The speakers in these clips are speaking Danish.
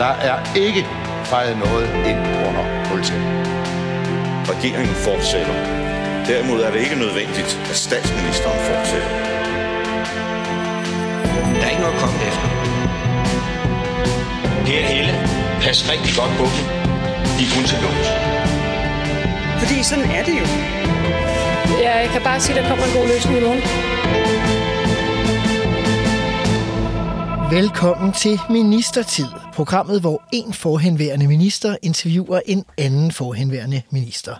Der er ikke fejret noget ind under politiet. Regeringen fortsætter. Derimod er det ikke nødvendigt, at statsministeren fortsætter. Der er ikke noget at komme efter. Per Helle, pas rigtig godt på dem. De er kun til lås. Fordi sådan er det jo. Ja, jeg kan bare sige, at der kommer en god løsning i morgen. Velkommen til Ministertid, programmet, hvor en forhenværende minister interviewer en anden forhenværende minister.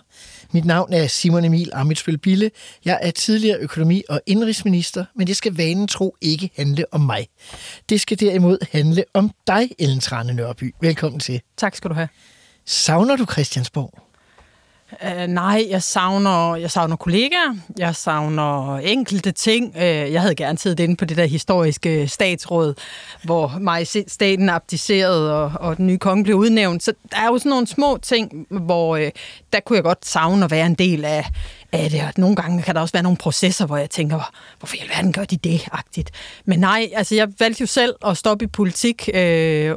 Mit navn er Simon Emil Amitsbøl Bille. Jeg er tidligere økonomi- og indrigsminister, men det skal vanen tro ikke handle om mig. Det skal derimod handle om dig, Ellen Trane Nørby. Velkommen til. Tak skal du have. Savner du Christiansborg? Uh, nej, jeg savner, jeg savner kollegaer, jeg savner enkelte ting. Uh, jeg havde gerne siddet inde på det der historiske statsråd, hvor majestaten abdicerede, og, og den nye konge blev udnævnt. Så der er jo sådan nogle små ting, hvor uh, der kunne jeg godt savne at være en del af, af det. Og nogle gange kan der også være nogle processer, hvor jeg tænker, hvorfor i alverden gør de det? -agtigt. Men nej, altså jeg valgte jo selv at stoppe i politik, uh,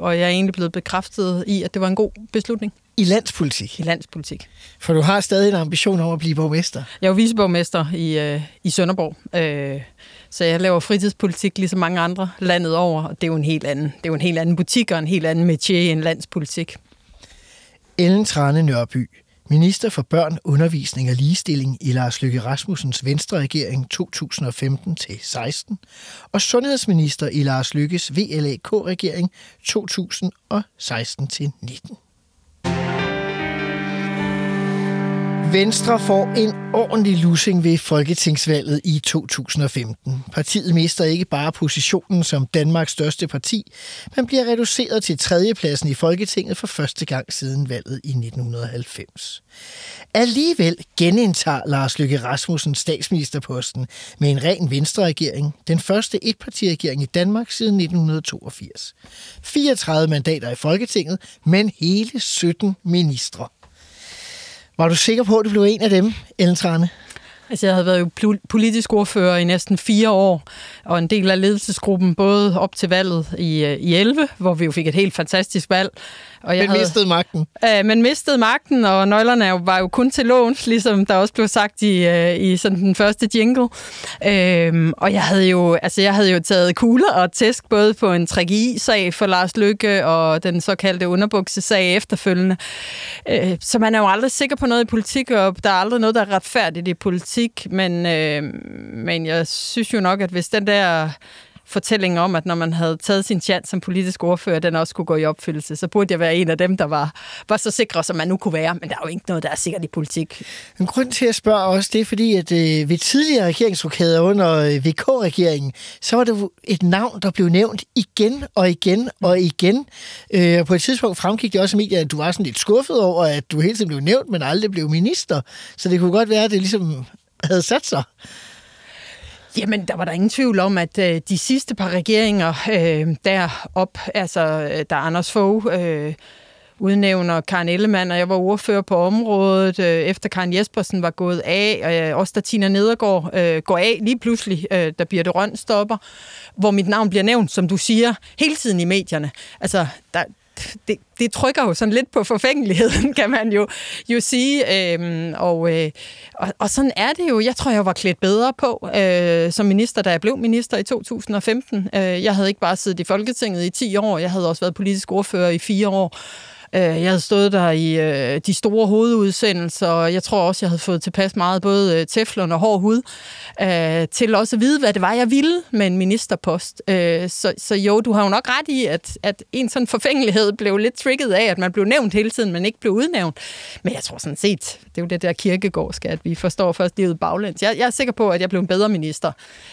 og jeg er egentlig blevet bekræftet i, at det var en god beslutning. I landspolitik? I landspolitik. For du har stadig en ambition om at blive borgmester? Jeg er jo viceborgmester i, øh, i Sønderborg, øh, så jeg laver fritidspolitik ligesom mange andre landet over, og det er jo en helt anden, det er jo en helt anden butik og en helt anden métier end landspolitik. Ellen Trane Nørby, minister for børn, undervisning og ligestilling i Lars Løkke Rasmussens Venstre regering 2015-16 og sundhedsminister i Lars Lykkes VLAK-regering 2016-19. Venstre får en ordentlig lussing ved folketingsvalget i 2015. Partiet mister ikke bare positionen som Danmarks største parti, men bliver reduceret til tredjepladsen i Folketinget for første gang siden valget i 1990. Alligevel genindtager Lars Løkke Rasmussen statsministerposten med en ren venstreregering, den første etpartiregering i Danmark siden 1982. 34 mandater i Folketinget, men hele 17 ministre. Var du sikker på, at du blev en af dem, Ellen Trane? Altså, jeg havde været jo politisk ordfører i næsten fire år, og en del af ledelsesgruppen, både op til valget i, øh, i 11, hvor vi jo fik et helt fantastisk valg, og jeg men mistede magten. Øh, men mistede magten, og nøglerne var jo kun til låns, ligesom der også blev sagt i, øh, i sådan den første jingle. Øh, og jeg havde jo, altså jeg havde jo taget kugler og tæsk både på en sag for Lars Lykke og den såkaldte underbuksesag efterfølgende. Øh, så man er jo aldrig sikker på noget i politik, og der er aldrig noget, der er retfærdigt i politik, men, øh, men jeg synes jo nok, at hvis den der fortælling om, at når man havde taget sin chance som politisk ordfører, den også kunne gå i opfyldelse, så burde jeg være en af dem, der var, var så sikre, som man nu kunne være. Men der er jo ikke noget, der er sikkert i politik. En grund til at spørge også, det er fordi, at øh, ved tidligere regeringsrokader under øh, VK-regeringen, så var det et navn, der blev nævnt igen og igen og igen. Øh, på et tidspunkt fremgik det også i medierne, at du var sådan lidt skuffet over, at du hele tiden blev nævnt, men aldrig blev minister. Så det kunne godt være, at det ligesom havde sat sig. Jamen, der var der ingen tvivl om, at øh, de sidste par regeringer øh, derop, altså øh, der Anders Fogh øh, udnævner Karen Ellemann, og jeg var ordfører på området, øh, efter Karen Jespersen var gået af, og øh, også da Tina Nedergaard øh, går af lige pludselig, øh, der bliver det Røn stopper, hvor mit navn bliver nævnt, som du siger, hele tiden i medierne. Altså, der, det, det trykker jo sådan lidt på forfængeligheden, kan man jo, jo sige. Øhm, og, øh, og, og sådan er det jo. Jeg tror, jeg var klædt bedre på øh, som minister, da jeg blev minister i 2015. Øh, jeg havde ikke bare siddet i Folketinget i 10 år, jeg havde også været politisk ordfører i 4 år. Øh, jeg havde stået der i øh, de store hovedudsendelser, og jeg tror også, jeg havde fået tilpas meget både øh, teflon og hård hud, til også at vide, hvad det var, jeg ville med en ministerpost. Så, så jo, du har jo nok ret i, at, at en sådan forfængelighed blev lidt trigget af, at man blev nævnt hele tiden, men ikke blev udnævnt. Men jeg tror sådan set, det er jo det der kirkegårdske, at vi forstår først livet baglæns. Jeg, jeg er sikker på, at jeg blev en bedre minister,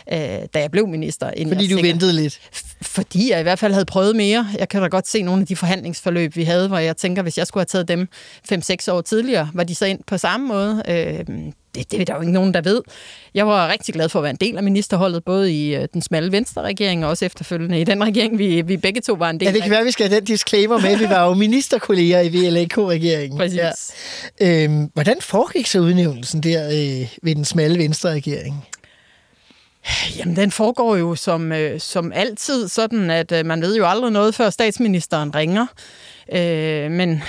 da jeg blev minister. End Fordi du sikker. ventede lidt? Fordi jeg i hvert fald havde prøvet mere. Jeg kan da godt se nogle af de forhandlingsforløb, vi havde, hvor jeg tænker, hvis jeg skulle have taget dem 5-6 år tidligere, var de så ind på samme måde? Øh, det, det er der jo ikke nogen, der ved. Jeg var rigtig glad for at være en del af ministerholdet, både i øh, den smalle venstre-regering og også efterfølgende i den regering, vi, vi begge to var en del af. Ja, det kan være, at vi skal have den disclaimer med. Vi var jo ministerkolleger i VLAK-regeringen. Præcis. Ja. Øhm, hvordan foregik så udnævnelsen der øh, ved den smalle venstre-regering? Jamen, den foregår jo som, øh, som altid sådan, at øh, man ved jo aldrig noget, før statsministeren ringer. Øh, men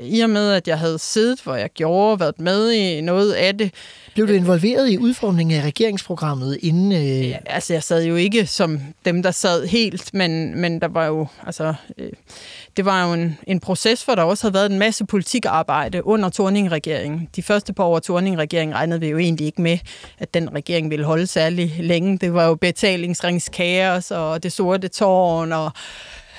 i og med, at jeg havde siddet, hvor jeg gjorde, været med i noget af det, Blev du involveret i udformningen af regeringsprogrammet inden... Øh... Ja, altså, jeg sad jo ikke som dem, der sad helt, men, men der var jo, altså, øh, det var jo en, en proces, hvor der også havde været en masse politikarbejde under Torning-regeringen. De første par år Torning-regeringen regnede vi jo egentlig ikke med, at den regering ville holde særlig længe. Det var jo betalingsringskaos og det sorte tårn og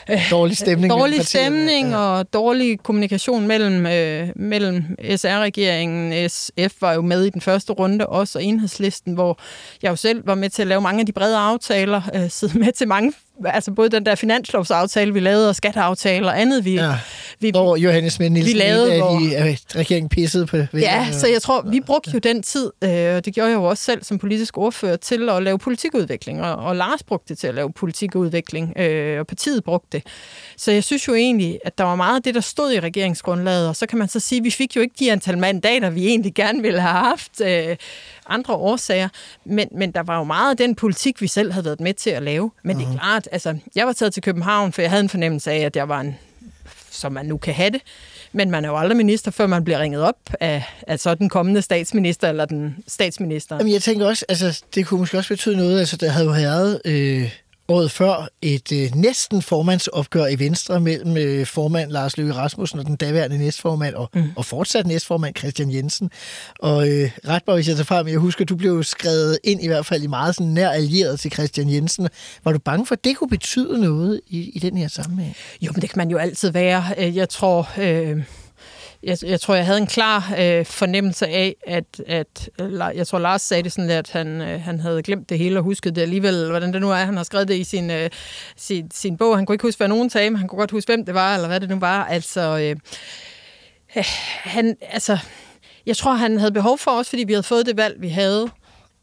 dårlig stemning. Dårlig stemning ja. og dårlig kommunikation mellem, øh, mellem SR-regeringen. SF var jo med i den første runde, også og enhedslisten, hvor jeg jo selv var med til at lave mange af de brede aftaler, øh, sidde med til mange altså både den der finanslovsaftale, vi lavede, og skatteaftale og andet, vi... Ja, vi hvor Johannes Schmidt Nielsen vi lavede, af hvor, de, regeringen pissede på... Ja, så jeg tror, vi brugte jo den tid, øh, og det gjorde jeg jo også selv som politisk ordfører, til at lave politikudvikling, og, og Lars brugte det til at lave politikudvikling, øh, og partiet brugte det. Så jeg synes jo egentlig, at der var meget af det, der stod i regeringsgrundlaget, og så kan man så sige, at vi fik jo ikke de antal mandater, vi egentlig gerne ville have haft, øh, andre årsager, men, men der var jo meget af den politik, vi selv havde været med til at lave. Men uh-huh. det er mhm. klart, altså, jeg var taget til København, for jeg havde en fornemmelse af, at jeg var en, som man nu kan have det, men man er jo aldrig minister, før man bliver ringet op af, af så den kommende statsminister eller den statsminister. Jamen, jeg tænker også, altså, det kunne måske også betyde noget, altså, der havde jo været... Øh året før et øh, næsten formandsopgør i Venstre mellem øh, formand Lars Løkke Rasmussen og den daværende næstformand, og, mm. og fortsat næstformand Christian Jensen. Og øh, ret mig, hvis jeg tager frem, jeg husker, du blev skrevet ind i hvert fald i meget sådan nær allieret til Christian Jensen. Var du bange for, at det kunne betyde noget i, i den her sammenhæng? Jo, men det kan man jo altid være. Øh, jeg tror... Øh jeg, jeg tror, jeg havde en klar øh, fornemmelse af, at, at øh, jeg tror, Lars sagde det sådan, at han, øh, han havde glemt det hele og husket det alligevel, hvordan det nu er. Han har skrevet det i sin, øh, sin, sin bog. Han kunne ikke huske, hvad nogen sagde, men han kunne godt huske, hvem det var, eller hvad det nu var. Altså, øh, øh han, altså, jeg tror, han havde behov for os, fordi vi havde fået det valg, vi havde,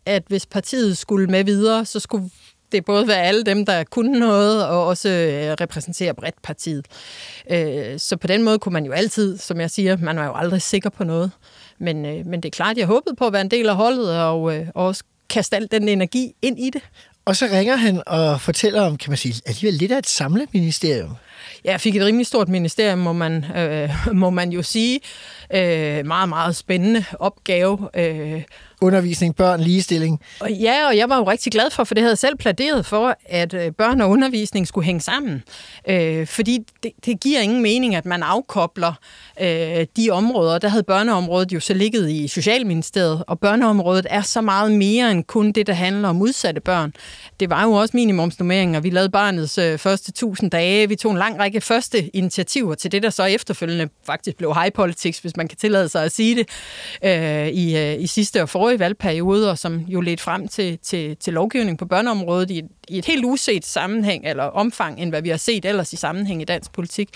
at hvis partiet skulle med videre, så skulle det både være alle dem, der kunne noget, og også øh, repræsentere bredt partiet. Øh, så på den måde kunne man jo altid, som jeg siger, man var jo aldrig sikker på noget. Men, øh, men det er klart, jeg håbede på at være en del af holdet, og, og også kaste al den energi ind i det. Og så ringer han og fortæller om, kan man sige, alligevel lidt af et samleministerium. Ja, jeg fik et rimelig stort ministerium, må man, øh, må man jo sige. Øh, meget, meget spændende opgave. Øh, undervisning, børn, ligestilling. Og ja, og jeg var jo rigtig glad for, for det havde jeg selv pladeret for, at øh, børn og undervisning skulle hænge sammen. Øh, fordi det, det giver ingen mening, at man afkobler øh, de områder. Der havde børneområdet jo så ligget i Socialministeriet, og børneområdet er så meget mere end kun det, der handler om udsatte børn. Det var jo også minimumsnummeringer. Vi lavede barnets øh, første tusind dage. Vi tog en lang række første initiativer til det, der så efterfølgende faktisk blev high politics, hvis man kan tillade sig at sige det, øh, i, øh, i sidste og forrige valgperiode, og som jo ledte frem til, til, til lovgivning på børneområdet i, i et helt uset sammenhæng, eller omfang, end hvad vi har set ellers i sammenhæng i dansk politik.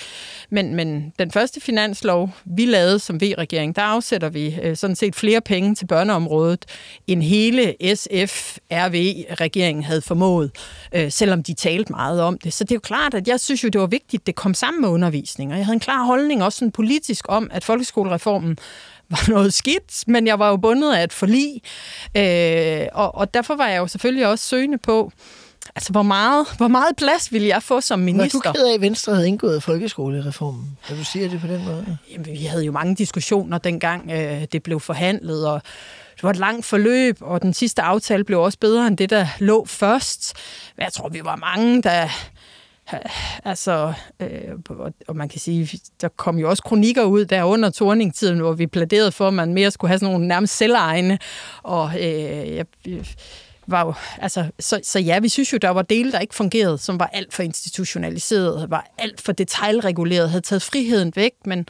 Men, men den første finanslov, vi lavede som V-regering, der afsætter vi øh, sådan set flere penge til børneområdet, end hele SF-RV-regeringen havde formået, øh, selvom de talte meget om det. Så det er jo klart, at jeg synes jo, det var vigtigt, at det kom sammen med undervisning, og jeg havde en klar holdning også sådan politisk om, at folkeskolereformen var noget skidt, men jeg var jo bundet af et forlig, øh, og, og derfor var jeg jo selvfølgelig også søgende på, altså hvor meget, hvor meget plads ville jeg få som minister? Var du ked af, at Venstre havde indgået folkeskolereformen? Kan du sige det på den måde? Jamen, vi havde jo mange diskussioner dengang, øh, det blev forhandlet, og det var et langt forløb, og den sidste aftale blev også bedre end det, der lå først. Men jeg tror, vi var mange, der altså, øh, og man kan sige, der kom jo også kronikker ud der under torningtiden, hvor vi pladerede for, at man mere skulle have sådan nogle nærmest selvegne, og øh, jeg, øh, var jo, altså, så, så ja, vi synes jo, der var dele, der ikke fungerede, som var alt for institutionaliseret, var alt for detaljreguleret, havde taget friheden væk, men,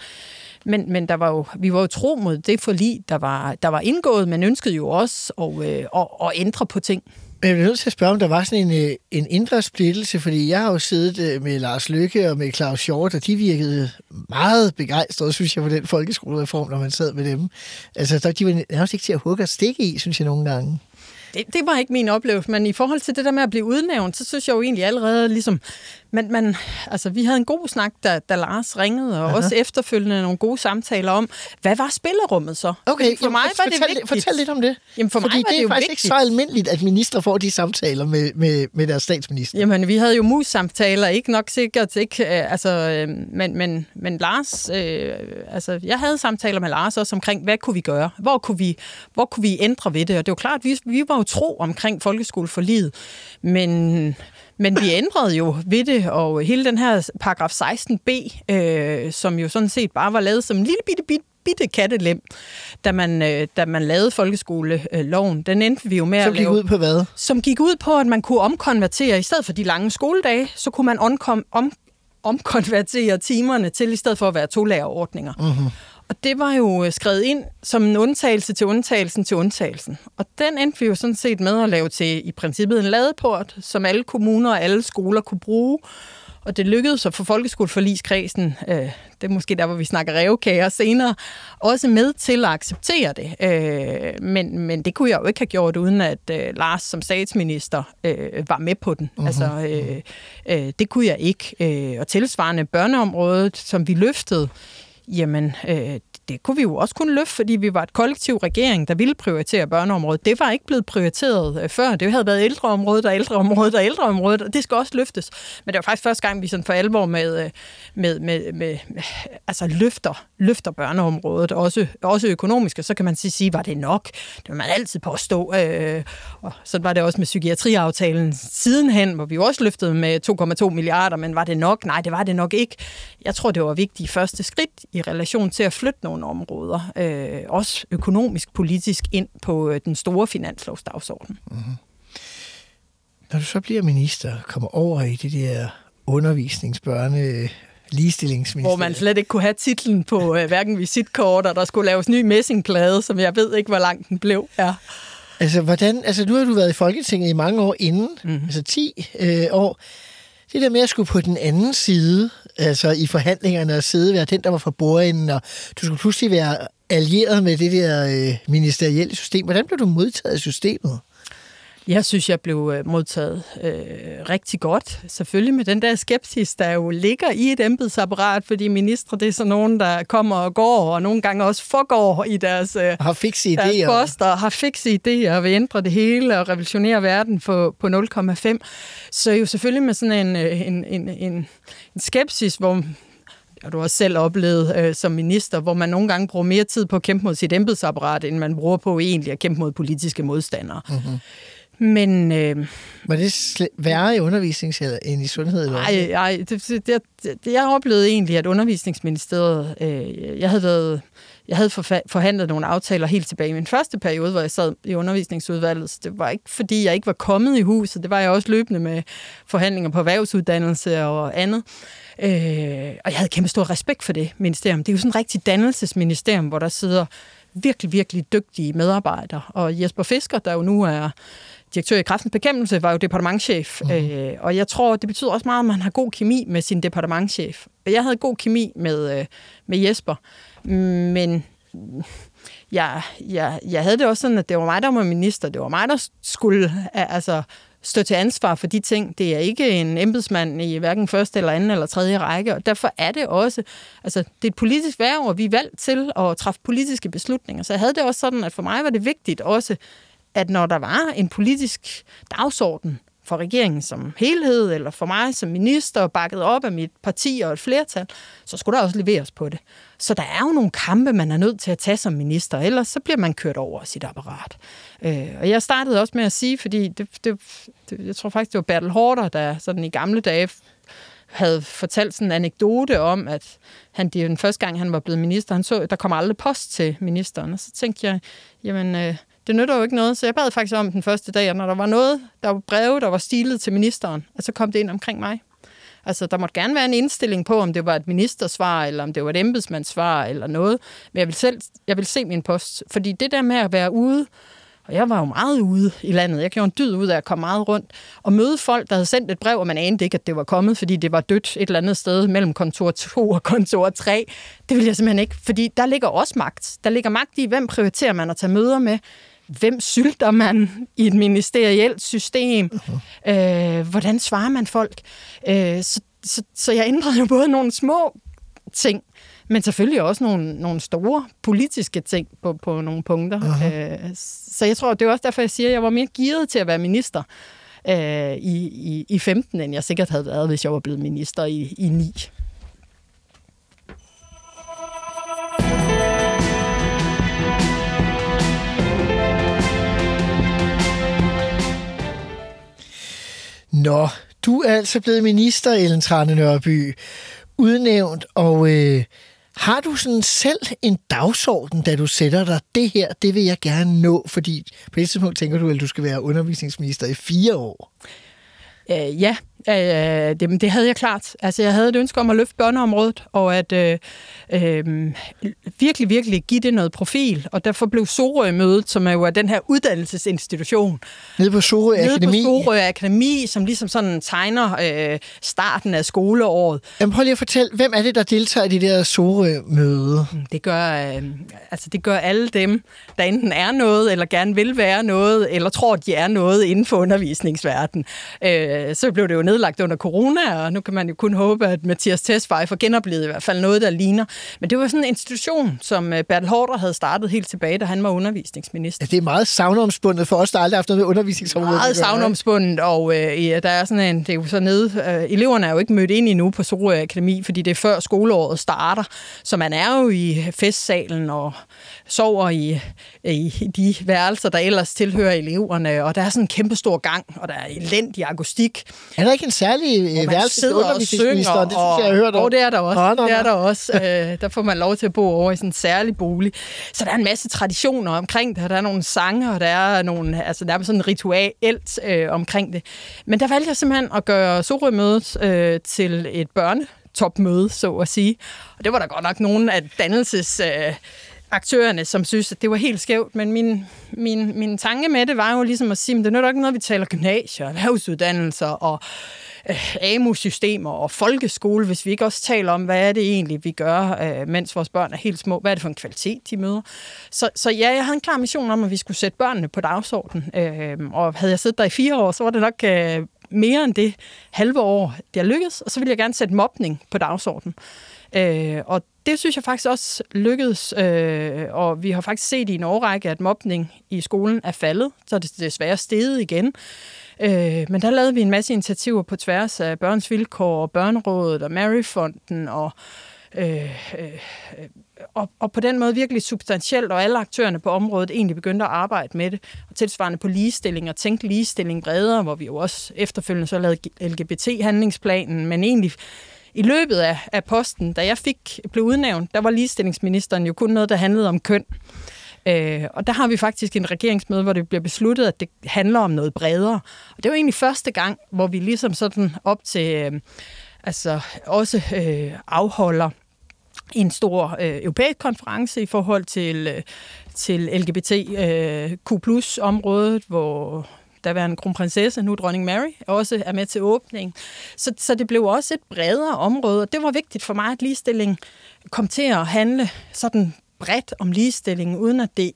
men, men der var jo, vi var jo tro mod det forlig, der var, der var indgået, men ønskede jo også at, øh, at, at ændre på ting. Men jeg bliver nødt til at spørge, om der var sådan en, øh, en indre splittelse, fordi jeg har jo siddet øh, med Lars Lykke og med Claus Hjort, og de virkede meget begejstrede, synes jeg, for den folkeskolereform, når man sad med dem. Altså, de var nærmest ikke til at hugge og stikke i, synes jeg nogle gange. Det, det var ikke min oplevelse, men i forhold til det der med at blive udnævnt, så synes jeg jo egentlig allerede, ligesom men, men altså, vi havde en god snak, da, da Lars ringede, og Aha. også efterfølgende nogle gode samtaler om, hvad var spillerummet så? Okay, Fordi for jamen, mig var det fortæl, vigtigt. fortæl lidt om det. Jamen, for Fordi mig var det er det jo faktisk vigtigt. ikke så almindeligt, at minister får de samtaler med, med, med deres statsminister. Jamen, vi havde jo mus-samtaler, ikke nok sikkert, ikke, øh, altså, øh, men, men, men Lars, øh, altså, jeg havde samtaler med Lars også omkring, hvad kunne vi gøre? Hvor kunne vi, hvor kunne vi ændre ved det? Og det var klart, vi, vi var jo tro omkring folkeskoleforliget, men, men vi ændrede jo ved det, og hele den her paragraf 16b, øh, som jo sådan set bare var lavet som en lille bitte, bitte bitte kattelem, da man, øh, da man lavede folkeskoleloven. Den endte vi jo med Som at gik lave ud på hvad? som gik ud på, at man kunne omkonvertere, i stedet for de lange skoledage, så kunne man omkom, om, omkonvertere timerne til, i stedet for at være to-lærerordninger. Mm-hmm. Og det var jo øh, skrevet ind som en undtagelse til undtagelsen til undtagelsen. Og den endte vi jo sådan set med at lave til i princippet en ladeport, som alle kommuner og alle skoler kunne bruge. Og det lykkedes at få folkeskoleforligskredsen, øh, det er måske der, hvor vi snakker revkager senere, også med til at acceptere det. Øh, men, men det kunne jeg jo ikke have gjort, uden at øh, Lars som statsminister øh, var med på den. Uh-huh. Altså, øh, øh, det kunne jeg ikke. Øh, og tilsvarende børneområdet, som vi løftede, jamen, øh, det kunne vi jo også kunne løfte, fordi vi var et kollektiv regering, der ville prioritere børneområdet. Det var ikke blevet prioriteret øh, før. Det havde været ældreområdet og ældreområdet og ældreområdet, og det skal også løftes. Men det var faktisk første gang, vi sådan for alvor med, med, med, med, med altså løfter, løfter børneområdet, også, også økonomisk, og så kan man sige, sige, var det nok? Det vil man altid påstå. Øh, og så var det også med psykiatriaftalen sidenhen, hvor vi også løftede med 2,2 milliarder, men var det nok? Nej, det var det nok ikke. Jeg tror, det var vigtigt første skridt i relation til at flytte nogle områder, øh, også økonomisk, politisk, ind på øh, den store finanslovsdagsorden. Mm-hmm. Når du så bliver minister, kommer over i det der undervisningsbørne ligestillingsminister. Hvor man slet ikke kunne have titlen på øh, hverken visitkort, og der skulle laves ny messingplade, som jeg ved ikke, hvor lang den blev. Ja. Altså, hvordan, altså, nu har du været i Folketinget i mange år inden, mm. altså 10 øh, år. Det der med at skulle på den anden side, altså i forhandlingerne og sidde være den, der var for bordenden, og du skulle pludselig være allieret med det der øh, ministerielle system. Hvordan blev du modtaget af systemet? Jeg synes, jeg blev øh, modtaget øh, rigtig godt. Selvfølgelig med den der skepsis, der jo ligger i et embedsapparat, fordi ministre, det er sådan nogen, der kommer og går, og nogle gange også forgår i deres, øh, har fikse deres idéer. poster, har fikse idéer og vil ændre det hele og revolutionere verden på, på 0,5. Så jo selvfølgelig med sådan en, en, en, en, en skepsis, hvor har du også selv oplevet øh, som minister, hvor man nogle gange bruger mere tid på at kæmpe mod sit embedsapparat, end man bruger på egentlig at kæmpe mod politiske modstandere. Mm-hmm. Men... Øh, var det sl- værre i undervisning end i sundhed? Nej, nej det, det, det, det, jeg oplevede egentlig, at undervisningsministeriet... Øh, jeg havde været... Jeg havde forhandlet nogle aftaler helt tilbage i min første periode, hvor jeg sad i undervisningsudvalget. Så det var ikke, fordi jeg ikke var kommet i huset. Det var jeg også løbende med forhandlinger på erhvervsuddannelse og andet. Øh, og jeg havde kæmpe stor respekt for det ministerium. Det er jo sådan et rigtig dannelsesministerium, hvor der sidder virkelig, virkelig dygtige medarbejdere. Og Jesper Fisker, der jo nu er direktør i Kraftens Bekæmpelse, var jo departementchef. Mm. Øh, og jeg tror, det betyder også meget, at man har god kemi med sin departementchef. Jeg havde god kemi med, øh, med Jesper, men jeg, jeg, jeg havde det også sådan, at det var mig, der var minister. Det var mig, der skulle altså, stå til ansvar for de ting. Det er ikke en embedsmand i hverken første eller anden eller tredje række, og derfor er det også, altså det er et politisk værv, og vi er valgt til at træffe politiske beslutninger. Så jeg havde det også sådan, at for mig var det vigtigt også, at når der var en politisk dagsorden for regeringen som helhed, eller for mig som minister, bakket op af mit parti og et flertal, så skulle der også leveres på det. Så der er jo nogle kampe, man er nødt til at tage som minister, ellers så bliver man kørt over sit apparat. Øh, og jeg startede også med at sige, fordi det, det, det, jeg tror faktisk, det var Bertel Hårder, der sådan i gamle dage havde fortalt sådan en anekdote om, at han, det den første gang, han var blevet minister, han så, der kom aldrig post til ministeren. Og så tænkte jeg, jamen, øh, det nytter jo ikke noget. Så jeg bad faktisk om den første dag, og når der var noget, der var breve, der var stilet til ministeren, at så kom det ind omkring mig. Altså, der måtte gerne være en indstilling på, om det var et ministersvar, eller om det var et embedsmandssvar, eller noget. Men jeg vil selv jeg vil se min post. Fordi det der med at være ude, og jeg var jo meget ude i landet. Jeg gjorde en dyd ud af at komme meget rundt og møde folk, der havde sendt et brev, og man anede ikke, at det var kommet, fordi det var dødt et eller andet sted mellem kontor 2 og kontor 3. Det vil jeg simpelthen ikke, fordi der ligger også magt. Der ligger magt i, hvem prioriterer man at tage møder med hvem sylter man i et ministerielt system? Uh-huh. Øh, hvordan svarer man folk? Øh, så, så, så jeg ændrede jo både nogle små ting, men selvfølgelig også nogle, nogle store politiske ting på, på nogle punkter. Uh-huh. Øh, så jeg tror, det er også derfor, jeg siger, at jeg var mere gearet til at være minister øh, i, i, i 15, end jeg sikkert havde været, hvis jeg var blevet minister i, i 9. Nå, du er altså blevet minister, Ellen Trane Nørby, udnævnt, og øh, har du sådan selv en dagsorden, da du sætter dig, det her, det vil jeg gerne nå, fordi på et tidspunkt tænker du, at du skal være undervisningsminister i fire år. Øh, ja, øh, det, det havde jeg klart. Altså, jeg havde et ønske om at løfte børneområdet, og at øh, øh, virkelig, virkelig give det noget profil. Og derfor blev Sorø-mødet, som er jo den her uddannelsesinstitution. Nede på Sorø Akademi? Nede på Sorø Akademi, som ligesom sådan tegner øh, starten af skoleåret. Jamen, prøv lige at fortælle, hvem er det, der deltager i det der Sorø-møde? Det gør, øh, altså, det gør alle dem, der enten er noget, eller gerne vil være noget, eller tror, de er noget inden for undervisningsverdenen. Øh, så blev det jo nedlagt under corona, og nu kan man jo kun håbe, at Mathias Tesfaye får genoplevet i hvert fald noget, der ligner. Men det var sådan en institution, som øh, Bertel Hårder havde startet helt tilbage, da han var undervisningsminister. Ja, det er meget savnomspundet for os, der aldrig har haft noget med undervisningsområdet. Meget savnomspundet, og øh, ja, der er sådan en, det er jo så nede, øh, eleverne er jo ikke mødt ind endnu på Sorø Akademi, fordi det er før skoleåret starter, så man er jo i festsalen og sover i, i de værelser, der ellers tilhører eleverne, og der er sådan en kæmpe stor gang, og der er elendig akustik. Er der ikke en særlig øh, værelse til undervisningsministeren? Det synes jeg, jeg har hørt om. Og det er der også. Nå, nå, nå. Det er der også. Øh, der får man lov til at bo over i sådan en særlig bolig. Så der er en masse traditioner omkring det, der er nogle sange, og der er, nogle, altså, der er sådan en ritualt øh, omkring det. Men der valgte jeg simpelthen at gøre Sorø-mødet øh, til et børne topmøde, så at sige. Og det var der godt nok nogle af dannelses... Øh, aktørerne, som synes, at det var helt skævt, men min, min, min tanke med det var jo ligesom at sige, at det er ikke noget, vi taler gymnasier, erhvervsuddannelser og øh, AMU-systemer og folkeskole, hvis vi ikke også taler om, hvad er det egentlig, vi gør, øh, mens vores børn er helt små, hvad er det for en kvalitet, de møder. Så, så ja, jeg havde en klar mission om, at vi skulle sætte børnene på dagsordenen, øh, og havde jeg siddet der i fire år, så var det nok øh, mere end det halve år, det har lykkedes, og så ville jeg gerne sætte mobning på dagsordenen. Øh, og det synes jeg faktisk også lykkedes, øh, og vi har faktisk set i en årrække, at mobning i skolen er faldet, så er det desværre steget igen. Øh, men der lavede vi en masse initiativer på tværs af Børns Vilkår og Børnerådet og Maryfonden og Øh, øh, og, og på den måde virkelig substantielt, og alle aktørerne på området egentlig begyndte at arbejde med det. Og tilsvarende på ligestilling og tænke ligestilling bredere, hvor vi jo også efterfølgende så lavede LGBT-handlingsplanen, men egentlig i løbet af, af posten, da jeg fik blev udnævnt, der var ligestillingsministeren jo kun noget, der handlede om køn. Øh, og der har vi faktisk en regeringsmøde, hvor det bliver besluttet, at det handler om noget bredere. Og det var egentlig første gang, hvor vi ligesom sådan op til, øh, altså også øh, afholder en stor øh, europæisk konference i forhold til, øh, til LGBTQ+-området, øh, hvor der var en kronprinsesse, nu dronning Mary, også er med til åbningen. Så, så det blev også et bredere område, og det var vigtigt for mig, at ligestilling kom til at handle sådan bredt om ligestilling, uden at det,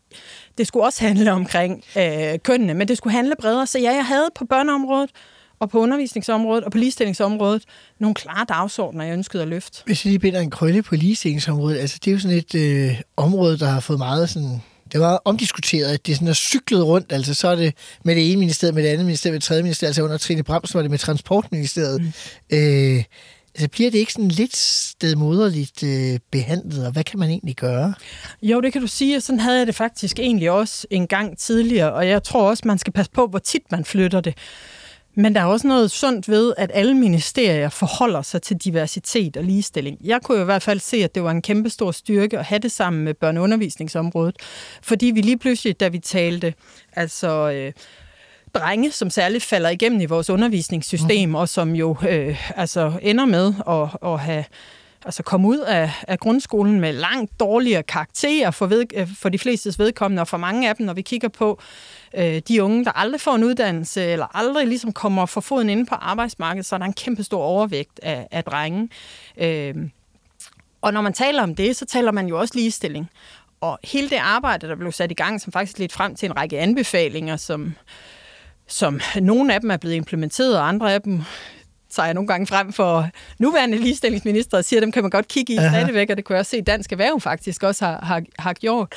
det skulle også handle omkring øh, kønnene, men det skulle handle bredere. Så ja, jeg havde på børneområdet, og på undervisningsområdet og på ligestillingsområdet nogle klare dagsordner, jeg ønskede at løfte. Hvis vi lige binder en krølle på ligestillingsområdet, altså det er jo sådan et øh, område, der har fået meget sådan det var omdiskuteret, at det sådan er cyklet rundt. Altså, så er det med det ene ministerium, med det andet ministerium, med det tredje ministerium. Altså under Trine Bremsen var det med Transportministeriet. Mm. Øh, altså, bliver det ikke sådan lidt stedmoderligt øh, behandlet, og hvad kan man egentlig gøre? Jo, det kan du sige, og sådan havde jeg det faktisk egentlig også en gang tidligere, og jeg tror også, man skal passe på, hvor tit man flytter det. Men der er også noget sundt ved, at alle ministerier forholder sig til diversitet og ligestilling. Jeg kunne jo i hvert fald se, at det var en kæmpe stor styrke at have det sammen med børneundervisningsområdet. Fordi vi lige pludselig, da vi talte altså, øh, drenge, som særligt falder igennem i vores undervisningssystem, mm. og som jo øh, altså ender med at, at have altså komme ud af, af grundskolen med langt dårligere karakterer for, ved, øh, for de flestes vedkommende, og for mange af dem, når vi kigger på øh, de unge, der aldrig får en uddannelse, eller aldrig ligesom kommer for foden inde på arbejdsmarkedet, så er der en kæmpe stor overvægt af, af drenge. Øh, og når man taler om det, så taler man jo også ligestilling. og hele det arbejde, der blev sat i gang, som faktisk lidt frem til en række anbefalinger, som, som nogle af dem er blevet implementeret, og andre af dem tager jeg nogle gange frem for nuværende ligestillingsminister og siger, at dem kan man godt kigge i Aha. stadigvæk, og det kunne jeg også se, at Dansk Erhverv faktisk også har, har, har gjort.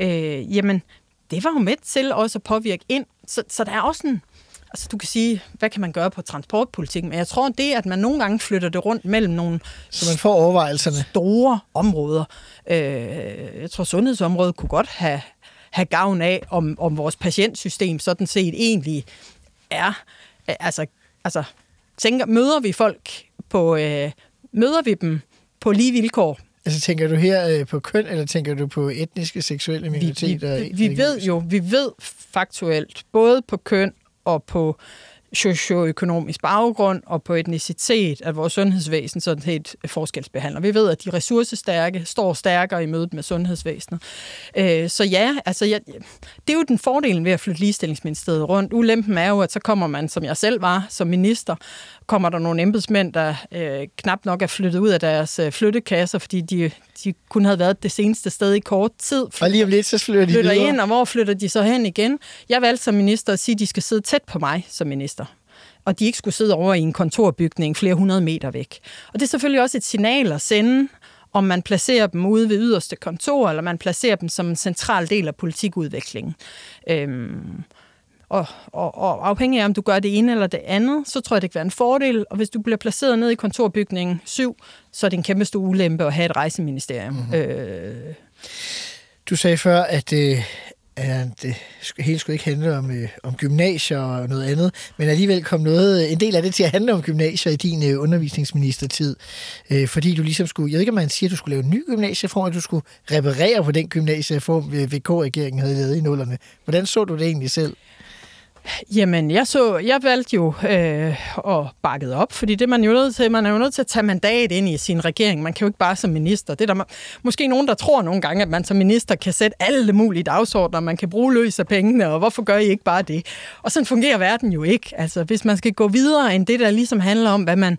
Øh, jamen, det var jo med til også at påvirke ind. Så, så der er også en, altså du kan sige, hvad kan man gøre på transportpolitikken, men jeg tror, det at man nogle gange flytter det rundt mellem nogle så man får overvejelserne. store områder. Øh, jeg tror, sundhedsområdet kunne godt have, have gavn af, om, om vores patientsystem sådan set egentlig er, altså, altså tænker, møder vi folk på, øh, møder vi dem på lige vilkår? Altså tænker du her øh, på køn, eller tænker du på etniske, seksuelle minoriteter? Vi, vi, vi ved jo, vi ved faktuelt, både på køn og på socioøkonomisk baggrund og på etnicitet, at vores sundhedsvæsen sådan helt forskelsbehandler. Vi ved, at de ressourcestærke står stærkere i mødet med sundhedsvæsenet. Øh, så ja, altså ja, det er jo den fordelen ved at flytte ligestillingsministeriet rundt. Ulempen er jo, at så kommer man, som jeg selv var som minister, kommer der nogle embedsmænd, der øh, knap nok er flyttet ud af deres øh, flyttekasser, fordi de, de kun havde været det seneste sted i kort tid. Og lige om lidt, så flytter de flytter videre. ind, og hvor flytter de så hen igen? Jeg valgte som minister at sige, at de skal sidde tæt på mig som minister og de ikke skulle sidde over i en kontorbygning flere hundrede meter væk. Og det er selvfølgelig også et signal at sende, om man placerer dem ude ved yderste kontor, eller man placerer dem som en central del af politikudviklingen. Øhm, og, og, og afhængig af, om du gør det ene eller det andet, så tror jeg, det kan være en fordel. Og hvis du bliver placeret ned i kontorbygningen 7, så er det en kæmpe stor ulempe at have et rejseministerium. Mm-hmm. Øh. Du sagde før, at, øh, at det hele skulle ikke handle om, øh, om gymnasier og noget andet, men alligevel kom noget, en del af det til at handle om gymnasier i din øh, undervisningsministertid, øh, fordi du ligesom skulle, jeg ved ikke, om man siger, at du skulle lave en ny gymnasiereform, at du skulle reparere på den gymnasiereform, VK-regeringen havde lavet i nullerne. Hvordan så du det egentlig selv? Jamen, jeg, så, jeg valgte jo øh, at bakke op, fordi det man jo nødt til, man er jo nødt til at tage mandat ind i sin regering. Man kan jo ikke bare som minister. Det er der måske nogen, der tror nogle gange, at man som minister kan sætte alle mulige dagsordner, man kan bruge løs af pengene, og hvorfor gør I ikke bare det? Og sådan fungerer verden jo ikke. Altså, hvis man skal gå videre end det, der ligesom handler om, hvad man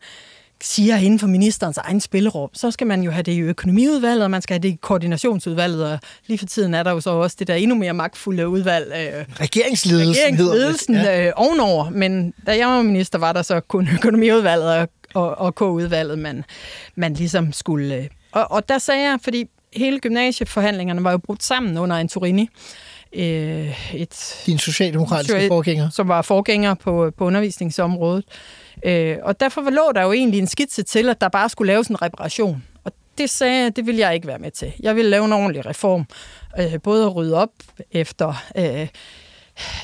siger inden for ministerens egen spillerum, så skal man jo have det i økonomiudvalget, og man skal have det i koordinationsudvalget, og lige for tiden er der jo så også det der endnu mere magtfulde udvalg. Øh, regeringsledelsen. Regeringsledelsen ja. øh, ovenover, men da jeg var minister, var der så kun økonomiudvalget og, og, og K-udvalget, man, man ligesom skulle... Øh, og, og der sagde jeg, fordi hele gymnasieforhandlingerne var jo brudt sammen under Antorini, øh, et... Din socialdemokratiske forgænger. Som var forgænger på, på undervisningsområdet. Øh, Øh, og derfor lå der jo egentlig en skitse til, at der bare skulle laves en reparation. Og det sagde jeg, det vil jeg ikke være med til. Jeg vil lave en ordentlig reform. Øh, både at rydde op efter øh,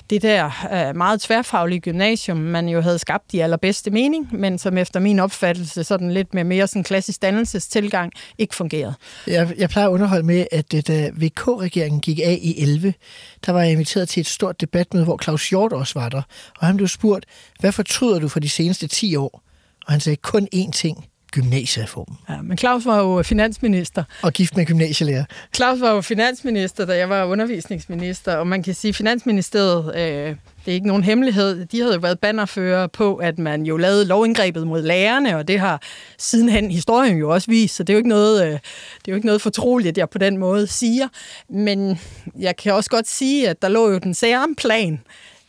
det der øh, meget tværfaglige gymnasium, man jo havde skabt i allerbedste mening, men som efter min opfattelse sådan lidt med mere sådan klassisk dannelsestilgang ikke fungerede. Jeg, jeg plejer at underholde med, at det, da VK-regeringen gik af i 11, der var jeg inviteret til et stort debatmøde, hvor Claus Hjort også var der, og han blev spurgt, hvad fortryder du for de seneste 10 år? Og han sagde kun én ting, gymnasiereformen. Ja, men Claus var jo finansminister. Og gift med gymnasielærer. Claus var jo finansminister, da jeg var undervisningsminister, og man kan sige, at Finansministeriet, øh, det er ikke nogen hemmelighed, de havde jo været bannerfører på, at man jo lavede lovindgrebet mod lærerne, og det har sidenhen historien jo også vist, så det er jo ikke noget, øh, det er jo ikke noget fortroligt, jeg på den måde siger. Men jeg kan også godt sige, at der lå jo den samme plan,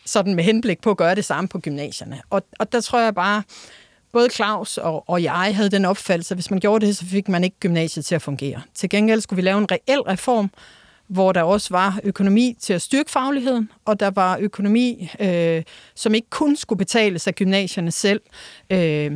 sådan med henblik på at gøre det samme på gymnasierne. Og, og der tror jeg bare, både Claus og, og jeg havde den opfattelse, at hvis man gjorde det, så fik man ikke gymnasiet til at fungere. Til gengæld skulle vi lave en reel reform, hvor der også var økonomi til at styrke fagligheden, og der var økonomi, øh, som ikke kun skulle betales af gymnasierne selv. Øh,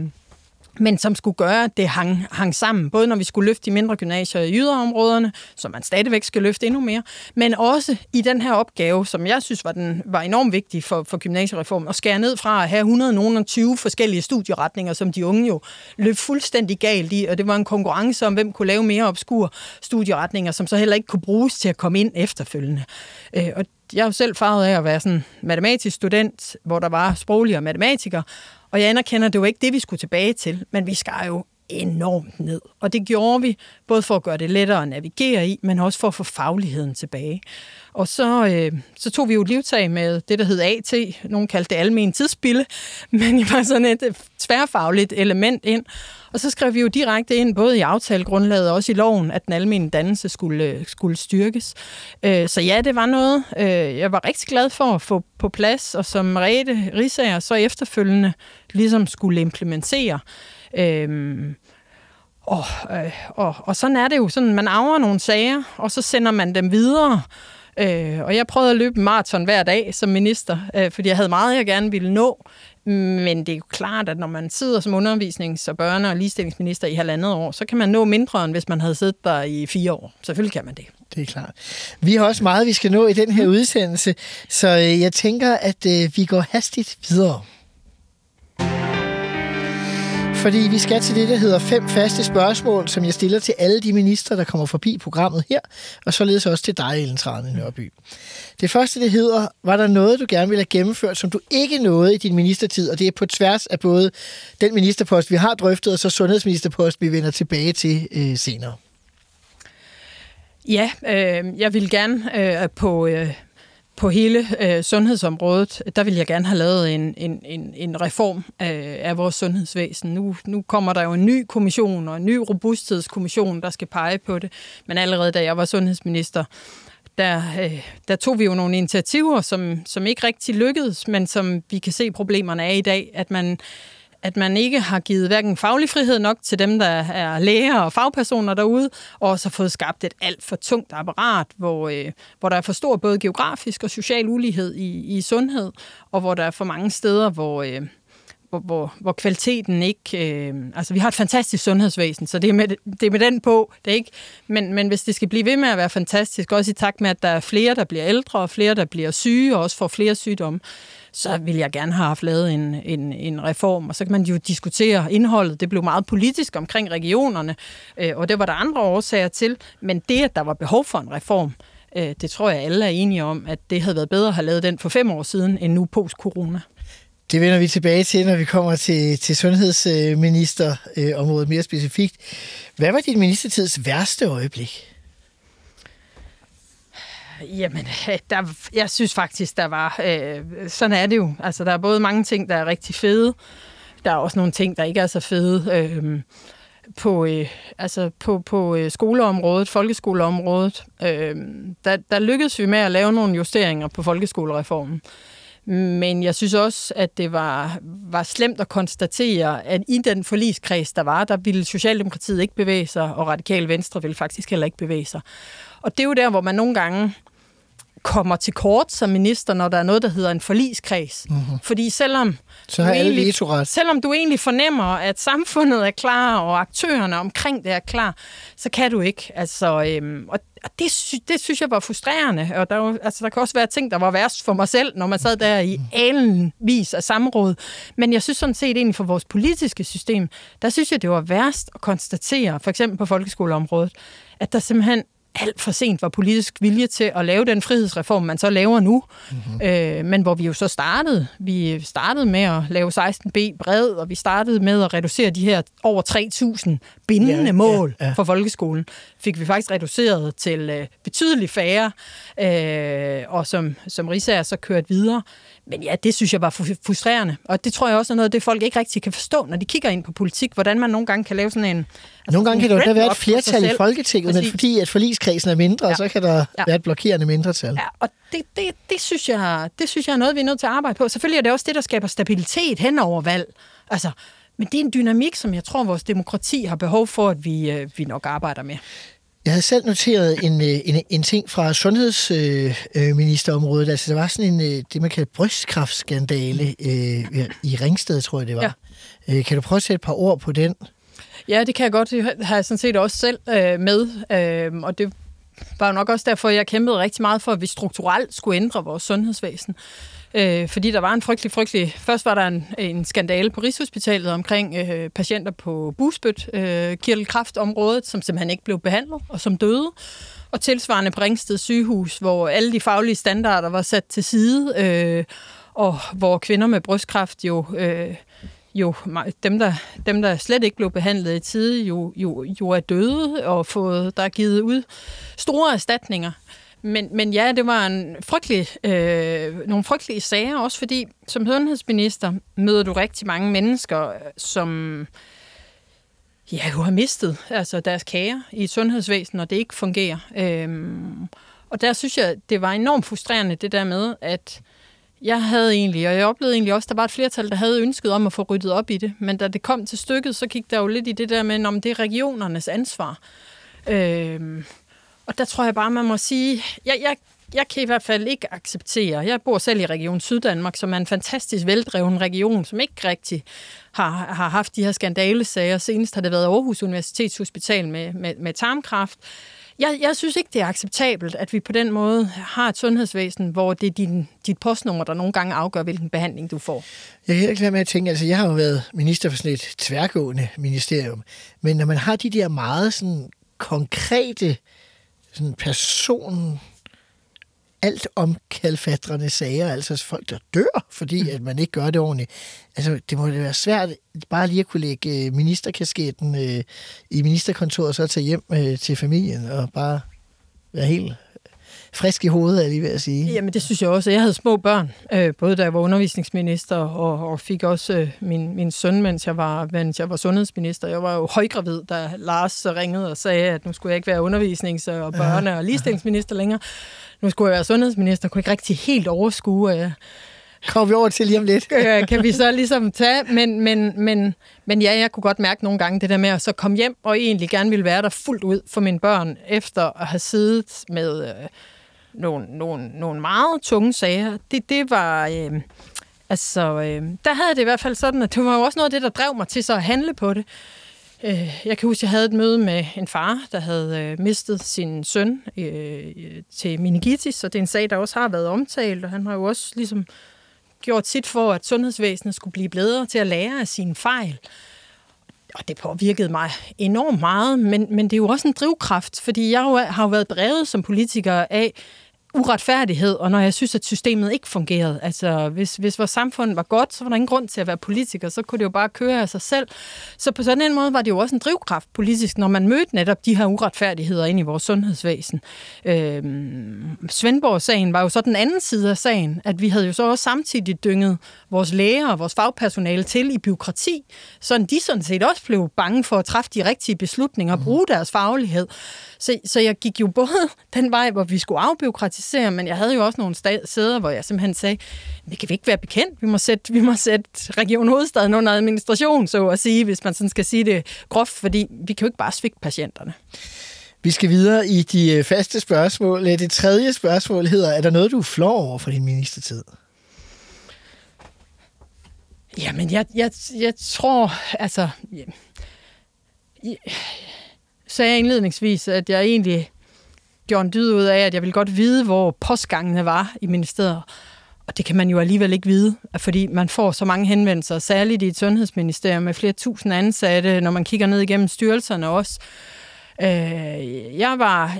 men som skulle gøre, at det hang, hang sammen, både når vi skulle løfte de mindre gymnasier i yderområderne, som man stadigvæk skal løfte endnu mere, men også i den her opgave, som jeg synes var, den, var enormt vigtig for, for gymnasiereformen, at skære ned fra at have 120 forskellige studieretninger, som de unge jo løb fuldstændig galt i, og det var en konkurrence om, hvem kunne lave mere obskur studieretninger, som så heller ikke kunne bruges til at komme ind efterfølgende. Øh, og jeg er jo selv farvet af at være sådan matematisk student, hvor der var sproglige og matematikere, og jeg anerkender, at det var ikke det, vi skulle tilbage til, men vi skal jo enormt ned. Og det gjorde vi både for at gøre det lettere at navigere i, men også for at få fagligheden tilbage. Og så, øh, så tog vi jo livtag med det, der hed AT. Nogen kaldte det almen tidsspille, men det var sådan et øh, tværfagligt element ind. Og så skrev vi jo direkte ind, både i aftalegrundlaget og også i loven, at den almindelige dannelse skulle, øh, skulle styrkes. Øh, så ja, det var noget, øh, jeg var rigtig glad for at få på plads, og som Rete Risager så efterfølgende ligesom skulle implementere. Øhm, og, øh, og, og sådan er det jo. Sådan, man arver nogle sager, og så sender man dem videre. Øh, og jeg prøvede at løbe maraton hver dag som minister, øh, fordi jeg havde meget, jeg gerne ville nå. Men det er jo klart, at når man sidder som undervisnings- og børne- og ligestillingsminister i halvandet år, så kan man nå mindre, end hvis man havde siddet der i fire år. Selvfølgelig kan man det. Det er klart. Vi har også meget, vi skal nå i den her udsendelse, så øh, jeg tænker, at øh, vi går hastigt videre. Fordi vi skal til det, der hedder fem faste spørgsmål, som jeg stiller til alle de ministre, der kommer forbi programmet her, og således også til dig, Ellen Trane Nørby. Det første, det hedder, var der noget, du gerne ville have gennemført, som du ikke nåede i din ministertid, og det er på tværs af både den ministerpost, vi har drøftet, og så sundhedsministerpost, vi vender tilbage til øh, senere. Ja, øh, jeg vil gerne øh, på, øh, på hele øh, sundhedsområdet, der vil jeg gerne have lavet en, en, en, en reform af, af vores sundhedsvæsen. Nu, nu kommer der jo en ny kommission og en ny robusthedskommission, der skal pege på det. Men allerede da jeg var sundhedsminister, der, øh, der tog vi jo nogle initiativer, som, som ikke rigtig lykkedes, men som vi kan se problemerne af i dag, at man at man ikke har givet hverken faglig frihed nok til dem, der er læger og fagpersoner derude, og så fået skabt et alt for tungt apparat, hvor, øh, hvor der er for stor både geografisk og social ulighed i, i sundhed, og hvor der er for mange steder, hvor... Øh, hvor, hvor, hvor kvaliteten ikke... Øh, altså, vi har et fantastisk sundhedsvæsen, så det er med, det er med den på. Det er ikke, men, men hvis det skal blive ved med at være fantastisk, også i takt med, at der er flere, der bliver ældre, og flere, der bliver syge, og også får flere sygdomme, så vil jeg gerne have haft lavet en, en, en reform. Og så kan man jo diskutere indholdet. Det blev meget politisk omkring regionerne, øh, og det var der andre årsager til. Men det, at der var behov for en reform, øh, det tror jeg alle er enige om, at det havde været bedre at have lavet den for fem år siden, end nu post-corona. Det vender vi tilbage til, når vi kommer til, til sundhedsministerområdet øh, mere specifikt. Hvad var din ministertids værste øjeblik? Jamen, der, jeg synes faktisk, der var... Øh, sådan er det jo. Altså, der er både mange ting, der er rigtig fede. Der er også nogle ting, der ikke er så fede. Øh, på, øh, altså på, på øh, skoleområdet, folkeskoleområdet, øh, der, der lykkedes vi med at lave nogle justeringer på folkeskolereformen. Men jeg synes også, at det var, var slemt at konstatere, at i den forliskreds, der var, der ville Socialdemokratiet ikke bevæge sig, og Radikal Venstre ville faktisk heller ikke bevæge sig. Og det er jo der, hvor man nogle gange kommer til kort som minister, når der er noget, der hedder en forliskreds. Mm-hmm. Fordi selvom, Så har du egentlig, vetoret. selvom du egentlig fornemmer, at samfundet er klar, og aktørerne omkring det er klar, så kan du ikke. Altså, øhm, og og det, sy- det synes jeg var frustrerende. Og der, var, altså, der kan også være ting, der var værst for mig selv, når man sad der i alenvis af samråd. Men jeg synes sådan set egentlig for vores politiske system, der synes jeg, det var værst at konstatere, for eksempel på folkeskoleområdet, at der simpelthen alt for sent var politisk vilje til at lave den frihedsreform, man så laver nu. Mm-hmm. Øh, men hvor vi jo så startede. Vi startede med at lave 16b bred, og vi startede med at reducere de her over 3.000 bindende Ja, mål ja, ja. for folkeskolen. Fik vi faktisk reduceret til øh, betydeligt færre, øh, og som, som Risager så kørt videre. Men ja, det synes jeg var frustrerende. Og det tror jeg også er noget det, folk ikke rigtig kan forstå, når de kigger ind på politik, hvordan man nogle gange kan lave sådan en... Altså Nogle gange kan der være et flertal i. Folketinget, men fordi at forligskredsen er mindre, Ja. så kan der Ja. være et blokerende mindretal. Ja, og det, det, det, synes jeg, det synes jeg er noget, vi er nødt til at arbejde på. Selvfølgelig er det også det, der skaber stabilitet hen over valg. Altså, men det er en dynamik, som jeg tror, vores demokrati har behov for, at vi, øh, vi nok arbejder med. Jeg havde selv noteret en, øh, en, en ting fra sundhedsministerområdet. Altså, der var sådan en, øh, det man kalder brystkræftskandale øh, i Ringsted, tror jeg det var. Ja. Øh, kan du prøve at sætte et par ord på den? Ja, det kan jeg godt. Det har jeg sådan set også selv øh, med. Øh, og det var jo nok også derfor, jeg kæmpede rigtig meget for, at vi strukturelt skulle ændre vores sundhedsvæsen. Øh, Øh, fordi der var en frygtelig, frygtelig... Først var der en, en skandale på Rigshospitalet omkring øh, patienter på busbødt, øh, kirtelkraftområdet, som simpelthen ikke blev behandlet og som døde. Og tilsvarende på Ringsted sygehus, hvor alle de faglige standarder var sat til side, øh, og hvor kvinder med brystkræft jo... Øh, jo dem der, dem, der slet ikke blev behandlet i tide, jo, jo, jo er døde og fået, der er givet ud store erstatninger. Men, men ja, det var en frygtelig, øh, nogle frygtelige sager, også fordi som sundhedsminister møder du rigtig mange mennesker, øh, som ja, jo har mistet altså deres kære i et sundhedsvæsen, og det ikke fungerer. Øhm, og der synes jeg, det var enormt frustrerende det der med, at jeg havde egentlig, og jeg oplevede egentlig også, at der var et flertal, der havde ønsket om at få ryddet op i det. Men da det kom til stykket, så gik der jo lidt i det der med, om det er regionernes ansvar. Øhm, og der tror jeg bare, man må sige, jeg, jeg, jeg kan i hvert fald ikke acceptere, jeg bor selv i Region Syddanmark, som er en fantastisk veldreven region, som ikke rigtig har, har haft de her skandalesager. Senest har det været Aarhus Universitetshospital med, med, med tarmkræft. Jeg, jeg synes ikke, det er acceptabelt, at vi på den måde har et sundhedsvæsen, hvor det er din, dit postnummer, der nogle gange afgør, hvilken behandling du får. Jeg kan helt lade med at tænke, altså jeg har jo været minister for sådan et tværgående ministerium, men når man har de der meget sådan konkrete sådan person alt om kalfatrende sager, altså folk, der dør, fordi at man ikke gør det ordentligt. Altså, det må det være svært bare lige at kunne lægge øh, ministerkasketten øh, i ministerkontoret, og så tage hjem øh, til familien og bare være helt frisk i hovedet, er lige ved at sige. Jamen, det synes jeg også. Jeg havde små børn, øh, både da jeg var undervisningsminister, og, og fik også øh, min, min søn, mens jeg, var, mens jeg var sundhedsminister. Jeg var jo højgravid, da Lars så ringede og sagde, at nu skulle jeg ikke være undervisnings- og børne- og ligestillingsminister længere. Nu skulle jeg være sundhedsminister, kunne ikke rigtig helt overskue... Øh, Kommer vi over til lige om lidt. kan vi så ligesom tage, men, men, men, men ja, jeg kunne godt mærke nogle gange det der med at så komme hjem og egentlig gerne ville være der fuldt ud for mine børn, efter at have siddet med øh, nogle, nogle, nogle meget tunge sager. Det, det var... Øh, altså, øh, der havde det i hvert fald sådan, at det var jo også noget af det, der drev mig til så at handle på det. Øh, jeg kan huske, at jeg havde et møde med en far, der havde øh, mistet sin søn øh, øh, til meningitis, og det er en sag, der også har været omtalt, og han har jo også ligesom gjort sit for, at sundhedsvæsenet skulle blive bedre til at lære af sine fejl. Og det påvirkede mig enormt meget, men, men det er jo også en drivkraft, fordi jeg jo har jo været brevet som politiker af, uretfærdighed, og når jeg synes, at systemet ikke fungerede. Altså, hvis, hvis vores samfund var godt, så var der ingen grund til at være politiker, så kunne det jo bare køre af sig selv. Så på sådan en måde var det jo også en drivkraft politisk, når man mødte netop de her uretfærdigheder ind i vores sundhedsvæsen. Øhm, Svendborg-sagen var jo så den anden side af sagen, at vi havde jo så også samtidig dynget vores læger og vores fagpersonale til i byråkrati, så de sådan set også blev bange for at træffe de rigtige beslutninger og bruge deres faglighed. Så, så jeg gik jo både den vej, hvor vi skulle afbyråkratisere, men jeg havde jo også nogle steder, hvor jeg simpelthen sagde, det kan vi ikke være bekendt. Vi må sætte, vi må sætte Region Hovedstaden under administration, så at sige, hvis man sådan skal sige det groft, fordi vi kan jo ikke bare svigte patienterne. Vi skal videre i de øh, faste spørgsmål. Det tredje spørgsmål hedder, er der noget, du flår over for din ministertid? Jamen, jeg, jeg, jeg tror, altså... Jeg, jeg, sagde jeg indledningsvis, at jeg egentlig gjorde en dyd ud af, at jeg ville godt vide, hvor postgangene var i ministeriet. Og det kan man jo alligevel ikke vide, fordi man får så mange henvendelser, særligt i et sundhedsministerium med flere tusind ansatte, når man kigger ned igennem styrelserne også. Øh, jeg var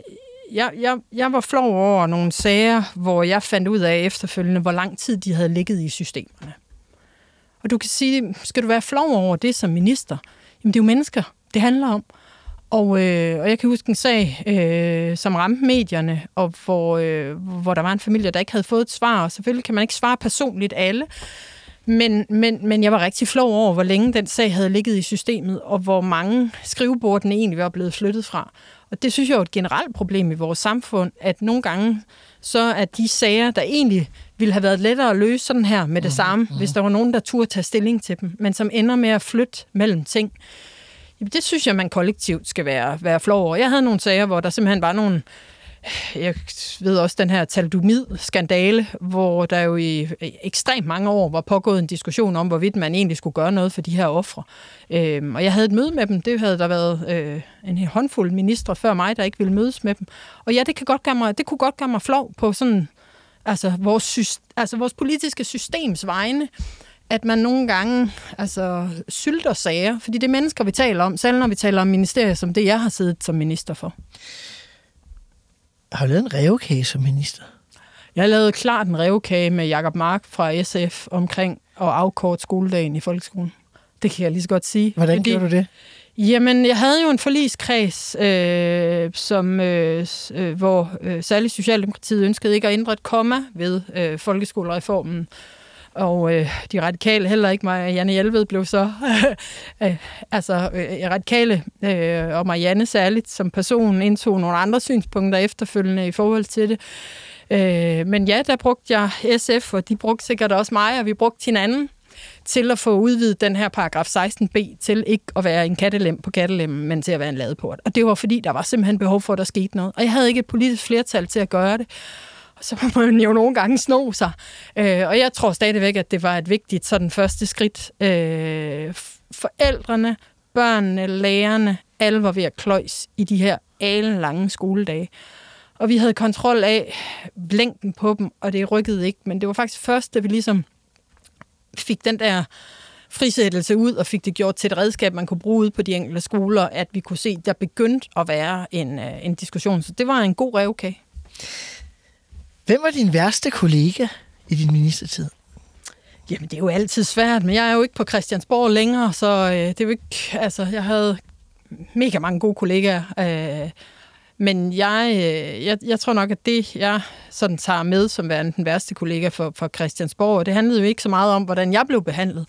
jeg, jeg, jeg var flov over nogle sager, hvor jeg fandt ud af efterfølgende, hvor lang tid de havde ligget i systemerne. Og du kan sige, skal du være flov over det som minister? Jamen det er jo mennesker, det handler om. Og, øh, og jeg kan huske en sag, øh, som ramte medierne, og hvor, øh, hvor der var en familie, der ikke havde fået et svar, og selvfølgelig kan man ikke svare personligt alle, men, men, men jeg var rigtig flov over, hvor længe den sag havde ligget i systemet, og hvor mange skrivebordene egentlig var blevet flyttet fra. Og det synes jeg er et generelt problem i vores samfund, at nogle gange så er de sager, der egentlig ville have været lettere at løse sådan her med det mhm, samme, mm-hmm. hvis der var nogen, der turde tage stilling til dem, men som ender med at flytte mellem ting. Jamen, det synes jeg, man kollektivt skal være, være flov over. Jeg havde nogle sager, hvor der simpelthen var nogle jeg ved også den her taldumid-skandale, hvor der jo i ekstremt mange år var pågået en diskussion om, hvorvidt man egentlig skulle gøre noget for de her ofre. Øhm, og jeg havde et møde med dem. Det havde der været øh, en håndfuld ministre før mig, der ikke ville mødes med dem. Og ja, det, kan godt gøre mig, det kunne godt gøre mig flov på sådan, altså vores, altså vores politiske systems vegne, at man nogle gange altså, sylter sager, fordi det er mennesker, vi taler om, selv når vi taler om ministerier som det, jeg har siddet som minister for. Har du lavet en revkage som minister? Jeg har lavet klart en revkage med Jakob Mark fra SF omkring at afkorte skoledagen i folkeskolen. Det kan jeg lige så godt sige. Hvordan gjorde du det? Jamen, jeg havde jo en forliskreds, øh, som, øh, øh, hvor øh, særligt Socialdemokratiet ønskede ikke at ændre et komma ved øh, folkeskolereformen. Og øh, de radikale, heller ikke mig, Janne Hjelved, blev så, øh, altså øh, øh, radikale øh, og Marianne særligt som person indtog nogle andre synspunkter efterfølgende i forhold til det. Øh, men ja, der brugte jeg SF, og de brugte sikkert også mig, og vi brugte hinanden til at få udvidet den her paragraf 16b til ikke at være en kattelem på kattelemmen, men til at være en ladeport. Og det var fordi, der var simpelthen behov for, at der skete noget. Og jeg havde ikke et politisk flertal til at gøre det. Og så må man jo nogle gange sno sig. Øh, og jeg tror stadigvæk, at det var et vigtigt sådan første skridt. Øh, forældrene, børnene, lærerne, alle var ved at kløjs i de her lange skoledage. Og vi havde kontrol af længden på dem, og det rykkede ikke. Men det var faktisk først, da vi ligesom fik den der frisættelse ud og fik det gjort til et redskab, man kunne bruge ud på de enkelte skoler, at vi kunne se, at der begyndte at være en, øh, en diskussion. Så det var en god revkage. Hvem var din værste kollega i din ministertid? Jamen, det er jo altid svært, men jeg er jo ikke på Christiansborg længere, så øh, det er jo ikke... Altså, jeg havde mega mange gode kollegaer, øh, men jeg, øh, jeg, jeg tror nok, at det, jeg sådan tager med som værende den værste kollega for, for Christiansborg, det handlede jo ikke så meget om, hvordan jeg blev behandlet.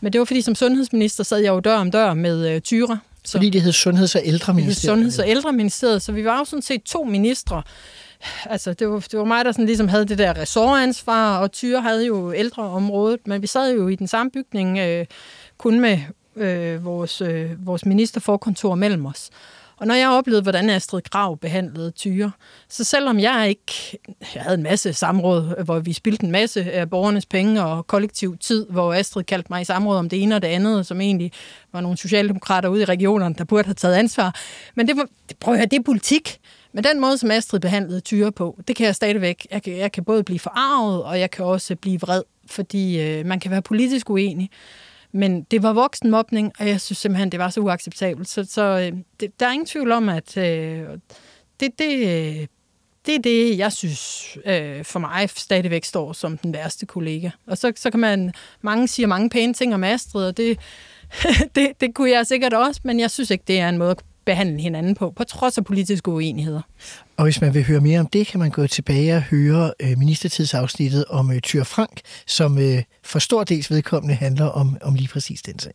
Men det var fordi, som sundhedsminister sad jeg jo dør om dør med øh, Tyre. Så, fordi det hed Sundheds- og Ældreministeriet. Det hed Sundheds- og Ældreministeriet, så vi var jo sådan set to ministre. Altså, det var, det var mig, der sådan ligesom havde det der ressortansvar, og Tyre havde jo ældreområdet, men vi sad jo i den samme bygning, øh, kun med øh, vores, øh, vores ministerforkontor mellem os. Og når jeg oplevede, hvordan Astrid Grav behandlede tyre, så selvom jeg ikke... Jeg havde en masse samråd, hvor vi spildte en masse af borgernes penge og kollektiv tid, hvor Astrid kaldte mig i samråd om det ene og det andet, som egentlig var nogle socialdemokrater ude i regionerne, der burde have taget ansvar. Men det, var, prøv at høre, det er politik. Men den måde, som Astrid behandlede tyre på, det kan jeg stadigvæk. Jeg kan, jeg kan både blive forarvet, og jeg kan også blive vred, fordi øh, man kan være politisk uenig. Men det var voksenmobning, og jeg synes simpelthen, det var så uacceptabelt. Så, så øh, det, der er ingen tvivl om, at øh, det, det, øh, det er det, jeg synes øh, for mig stadigvæk står som den værste kollega. Og så, så kan man, mange siger mange pæne ting om Astrid, og det, det, det kunne jeg sikkert også, men jeg synes ikke, det er en måde at behandle hinanden på, på trods af politiske uenigheder. Og hvis man vil høre mere om det, kan man gå tilbage og høre øh, ministertidsafsnittet om øh, Tyr Frank, som øh, for stor dels vedkommende handler om, om lige præcis den sag.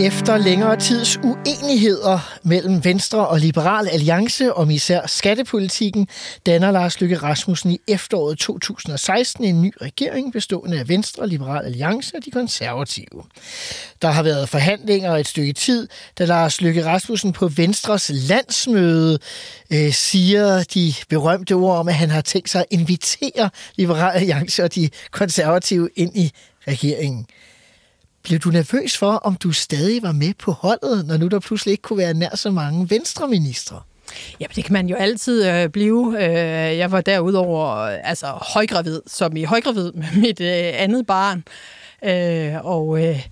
Efter længere tids uenigheder mellem Venstre og Liberal Alliance om især skattepolitikken, danner Lars Lykke Rasmussen i efteråret 2016 en ny regering bestående af Venstre, Liberal Alliance og de konservative. Der har været forhandlinger et stykke tid, da Lars Lykke Rasmussen på Venstres landsmøde øh, siger de berømte ord om, at han har tænkt sig at invitere Liberal Alliance og de konservative ind i regeringen. Blev du nervøs for, om du stadig var med på holdet, når nu der pludselig ikke kunne være nær så mange venstreministre? Ja, det kan man jo altid øh, blive. Øh, jeg var derudover øh, altså, højgravid, som i højgravid med mit øh, andet barn. Øh, og... Øh,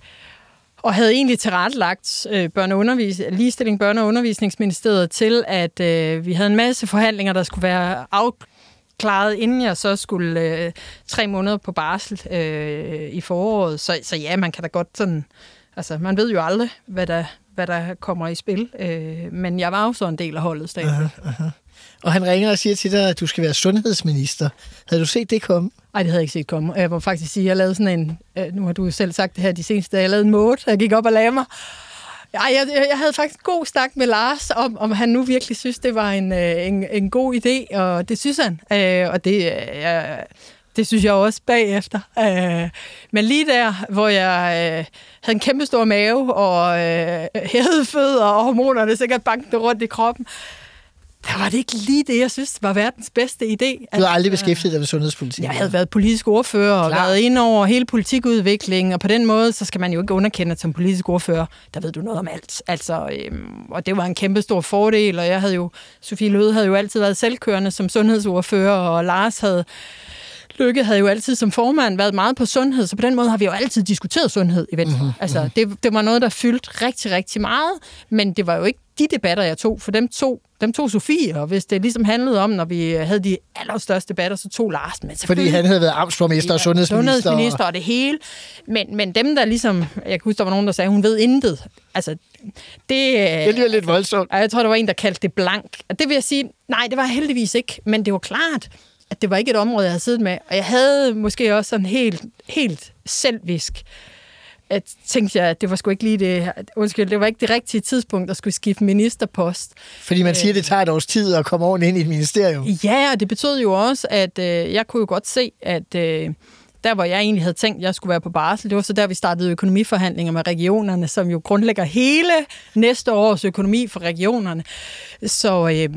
og havde egentlig tilrettelagt øh, børne- ligestilling børne- og undervisningsministeriet til, at øh, vi havde en masse forhandlinger, der skulle være af, klaret, inden jeg så skulle øh, tre måneder på barsel øh, i foråret. Så, så ja, man kan da godt sådan... Altså, man ved jo aldrig, hvad der, hvad der kommer i spil. Øh, men jeg var jo så en del af holdet stadig. Uh-huh, uh-huh. Og han ringer og siger til dig, at du skal være sundhedsminister. Havde du set det komme? Nej, det havde jeg ikke set komme. Jeg må faktisk sige, at jeg lavede sådan en... Øh, nu har du selv sagt det her de seneste dage. Jeg lavede en mode. Jeg gik op og lagde mig. Ej, jeg, jeg havde faktisk god snak med Lars om, om han nu virkelig synes, det var en, øh, en, en god idé, og det synes han. Øh, og det, øh, det synes jeg også bagefter. Øh, men lige der, hvor jeg øh, havde en kæmpe stor mave og øh, hævede fødder og hormonerne sikkert bankede rundt i kroppen, der var det ikke lige det, jeg synes var verdens bedste idé. Du har aldrig beskæftiget dig med sundhedspolitik? Jeg havde været politisk ordfører og Klar. været ind over hele politikudviklingen, og på den måde, så skal man jo ikke underkende, at som politisk ordfører, der ved du noget om alt. Altså, øhm, og det var en kæmpe stor fordel, og jeg havde jo, Sofie Løde havde jo altid været selvkørende som sundhedsordfører, og Lars havde Lykke havde jo altid som formand været meget på sundhed, så på den måde har vi jo altid diskuteret sundhed i Venstre. Mm-hmm. Altså, det, det var noget, der fyldte rigtig, rigtig meget, men det var jo ikke de debatter, jeg tog, for dem tog, dem tog Sofie, og hvis det ligesom handlede om, når vi havde de allerstørste debatter, så tog Lars. Men Fordi han havde været amtsborgmester og sundhedsminister. Sundhedsminister og det hele. Men, men dem, der ligesom, jeg kan huske, der var nogen, der sagde, hun ved intet. Altså, det... Det lyder lidt voldsomt. Jeg tror, der var en, der kaldte det blank. Og det vil jeg sige, nej, det var heldigvis ikke, men det var klart, at det var ikke et område, jeg havde siddet med. Og jeg havde måske også sådan helt, helt selvvisk at tænkte jeg, at det var sgu ikke lige det, undskyld, det var ikke det rigtige tidspunkt at skulle skifte ministerpost. Fordi man siger, at det tager et års tid at komme ordentligt ind i et ministerium. Ja, og det betød jo også, at øh, jeg kunne jo godt se, at øh, der, hvor jeg egentlig havde tænkt, at jeg skulle være på barsel, det var så der, vi startede økonomiforhandlinger med regionerne, som jo grundlægger hele næste års økonomi for regionerne. Så, øh,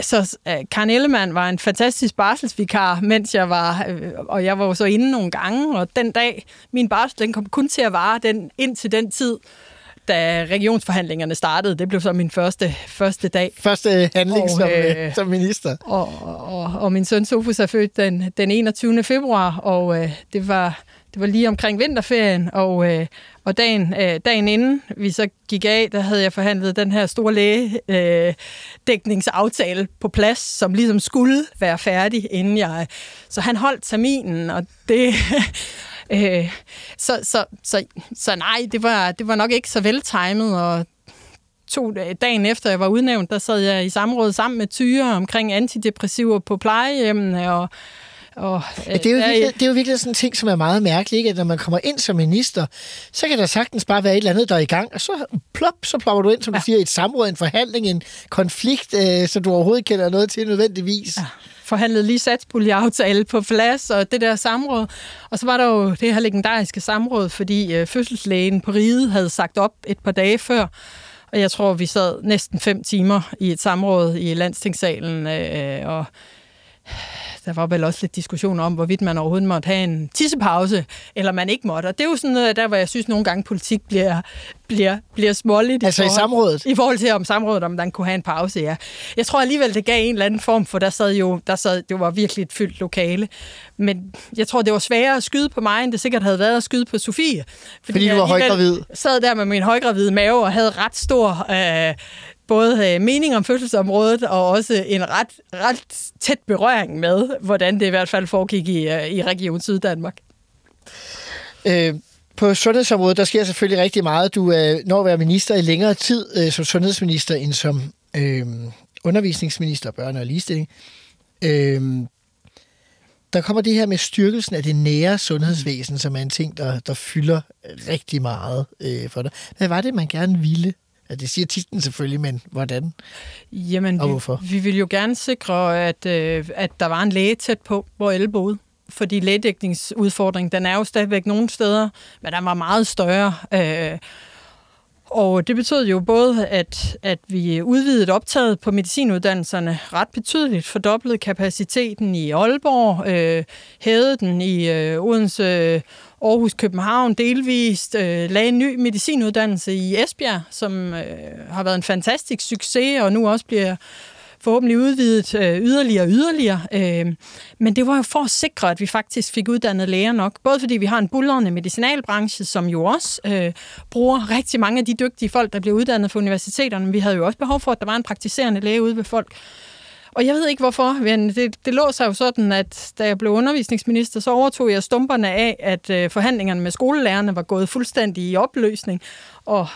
så øh, Karen Ellemann var en fantastisk barselsvikar, mens jeg var, øh, og jeg var jo så inde nogle gange, og den dag, min barsel, den kom kun til at vare den, indtil den tid, da regionsforhandlingerne startede. Det blev så min første, første dag. Første handling og, som, øh, som minister. Og, og, og min søn Sofus er født den, den 21. februar, og øh, det var det var lige omkring vinterferien, og, øh, og dagen, øh, dagen inden vi så gik af, der havde jeg forhandlet den her store lægedækningsaftale øh, på plads, som ligesom skulle være færdig, inden jeg... Så han holdt terminen, og det... Øh, så, så, så, så nej, det var, det var nok ikke så veltimet, og to dagen efter jeg var udnævnt, der sad jeg i samråd sammen med Tyre omkring antidepressiver på plejehjemmene, og og, ja, det, er jo virkelig, det er jo virkelig sådan en ting, som er meget mærkelig, ikke? at når man kommer ind som minister, så kan der sagtens bare være et eller andet, der er i gang, og så plop, så plopper du ind, som ja. du siger, i et samråd, en forhandling, en konflikt, øh, som du overhovedet kender noget til nødvendigvis. Ja forhandlede lige satspuljeaftale på plads, og det der samråd. Og så var der jo det her legendariske samråd, fordi øh, fødselslægen på riget havde sagt op et par dage før, og jeg tror, vi sad næsten fem timer i et samråd i landstingssalen, øh, og der var vel også lidt diskussion om, hvorvidt man overhovedet måtte have en tissepause, eller man ikke måtte. Og det er jo sådan noget, der hvor jeg synes nogle gange politik bliver, bliver, bliver småligt. Altså i, forhold, i samrådet? I forhold til om samrådet, om man kunne have en pause, ja. Jeg tror alligevel, det gav en eller anden form, for der sad jo, der sad, det var virkelig et fyldt lokale. Men jeg tror, det var sværere at skyde på mig, end det sikkert havde været at skyde på Sofie. Fordi, fordi du var højgravid? sad der med min højgravide mave og havde ret stor... Øh, både øh, mening om fødselsområdet og også en ret, ret tæt berøring med, hvordan det i hvert fald foregik i, øh, i Region Syddanmark. Øh, på sundhedsområdet, der sker selvfølgelig rigtig meget. Du øh, når at være minister i længere tid øh, som sundhedsminister end som øh, undervisningsminister, børne og ligestilling. Øh, der kommer det her med styrkelsen af det nære sundhedsvæsen, som er en ting, der, der fylder rigtig meget øh, for dig. Hvad var det, man gerne ville Ja, det siger titlen selvfølgelig, men hvordan Jamen, og hvorfor? Vi, vi vil jo gerne sikre, at, øh, at der var en læge tæt på, hvor alle boede. Fordi lægedækningsudfordringen, den er jo stadigvæk nogle steder, men den var meget større. Øh, og det betød jo både, at, at vi udvidede optaget på medicinuddannelserne ret betydeligt, fordoblede kapaciteten i Aalborg, øh, hævede den i øh, Odense, Aarhus, København delvist, øh, lagde en ny medicinuddannelse i Esbjerg, som øh, har været en fantastisk succes, og nu også bliver forhåbentlig udvidet øh, yderligere og yderligere. Øh, men det var jo for at sikre, at vi faktisk fik uddannet læger nok. Både fordi vi har en bullerende medicinalbranche, som jo også øh, bruger rigtig mange af de dygtige folk, der bliver uddannet fra universiteterne. Men vi havde jo også behov for, at der var en praktiserende læge ude ved folk. Og jeg ved ikke hvorfor, men det, det lå sig jo sådan, at da jeg blev undervisningsminister, så overtog jeg stumperne af, at øh, forhandlingerne med skolelærerne var gået fuldstændig i opløsning. Og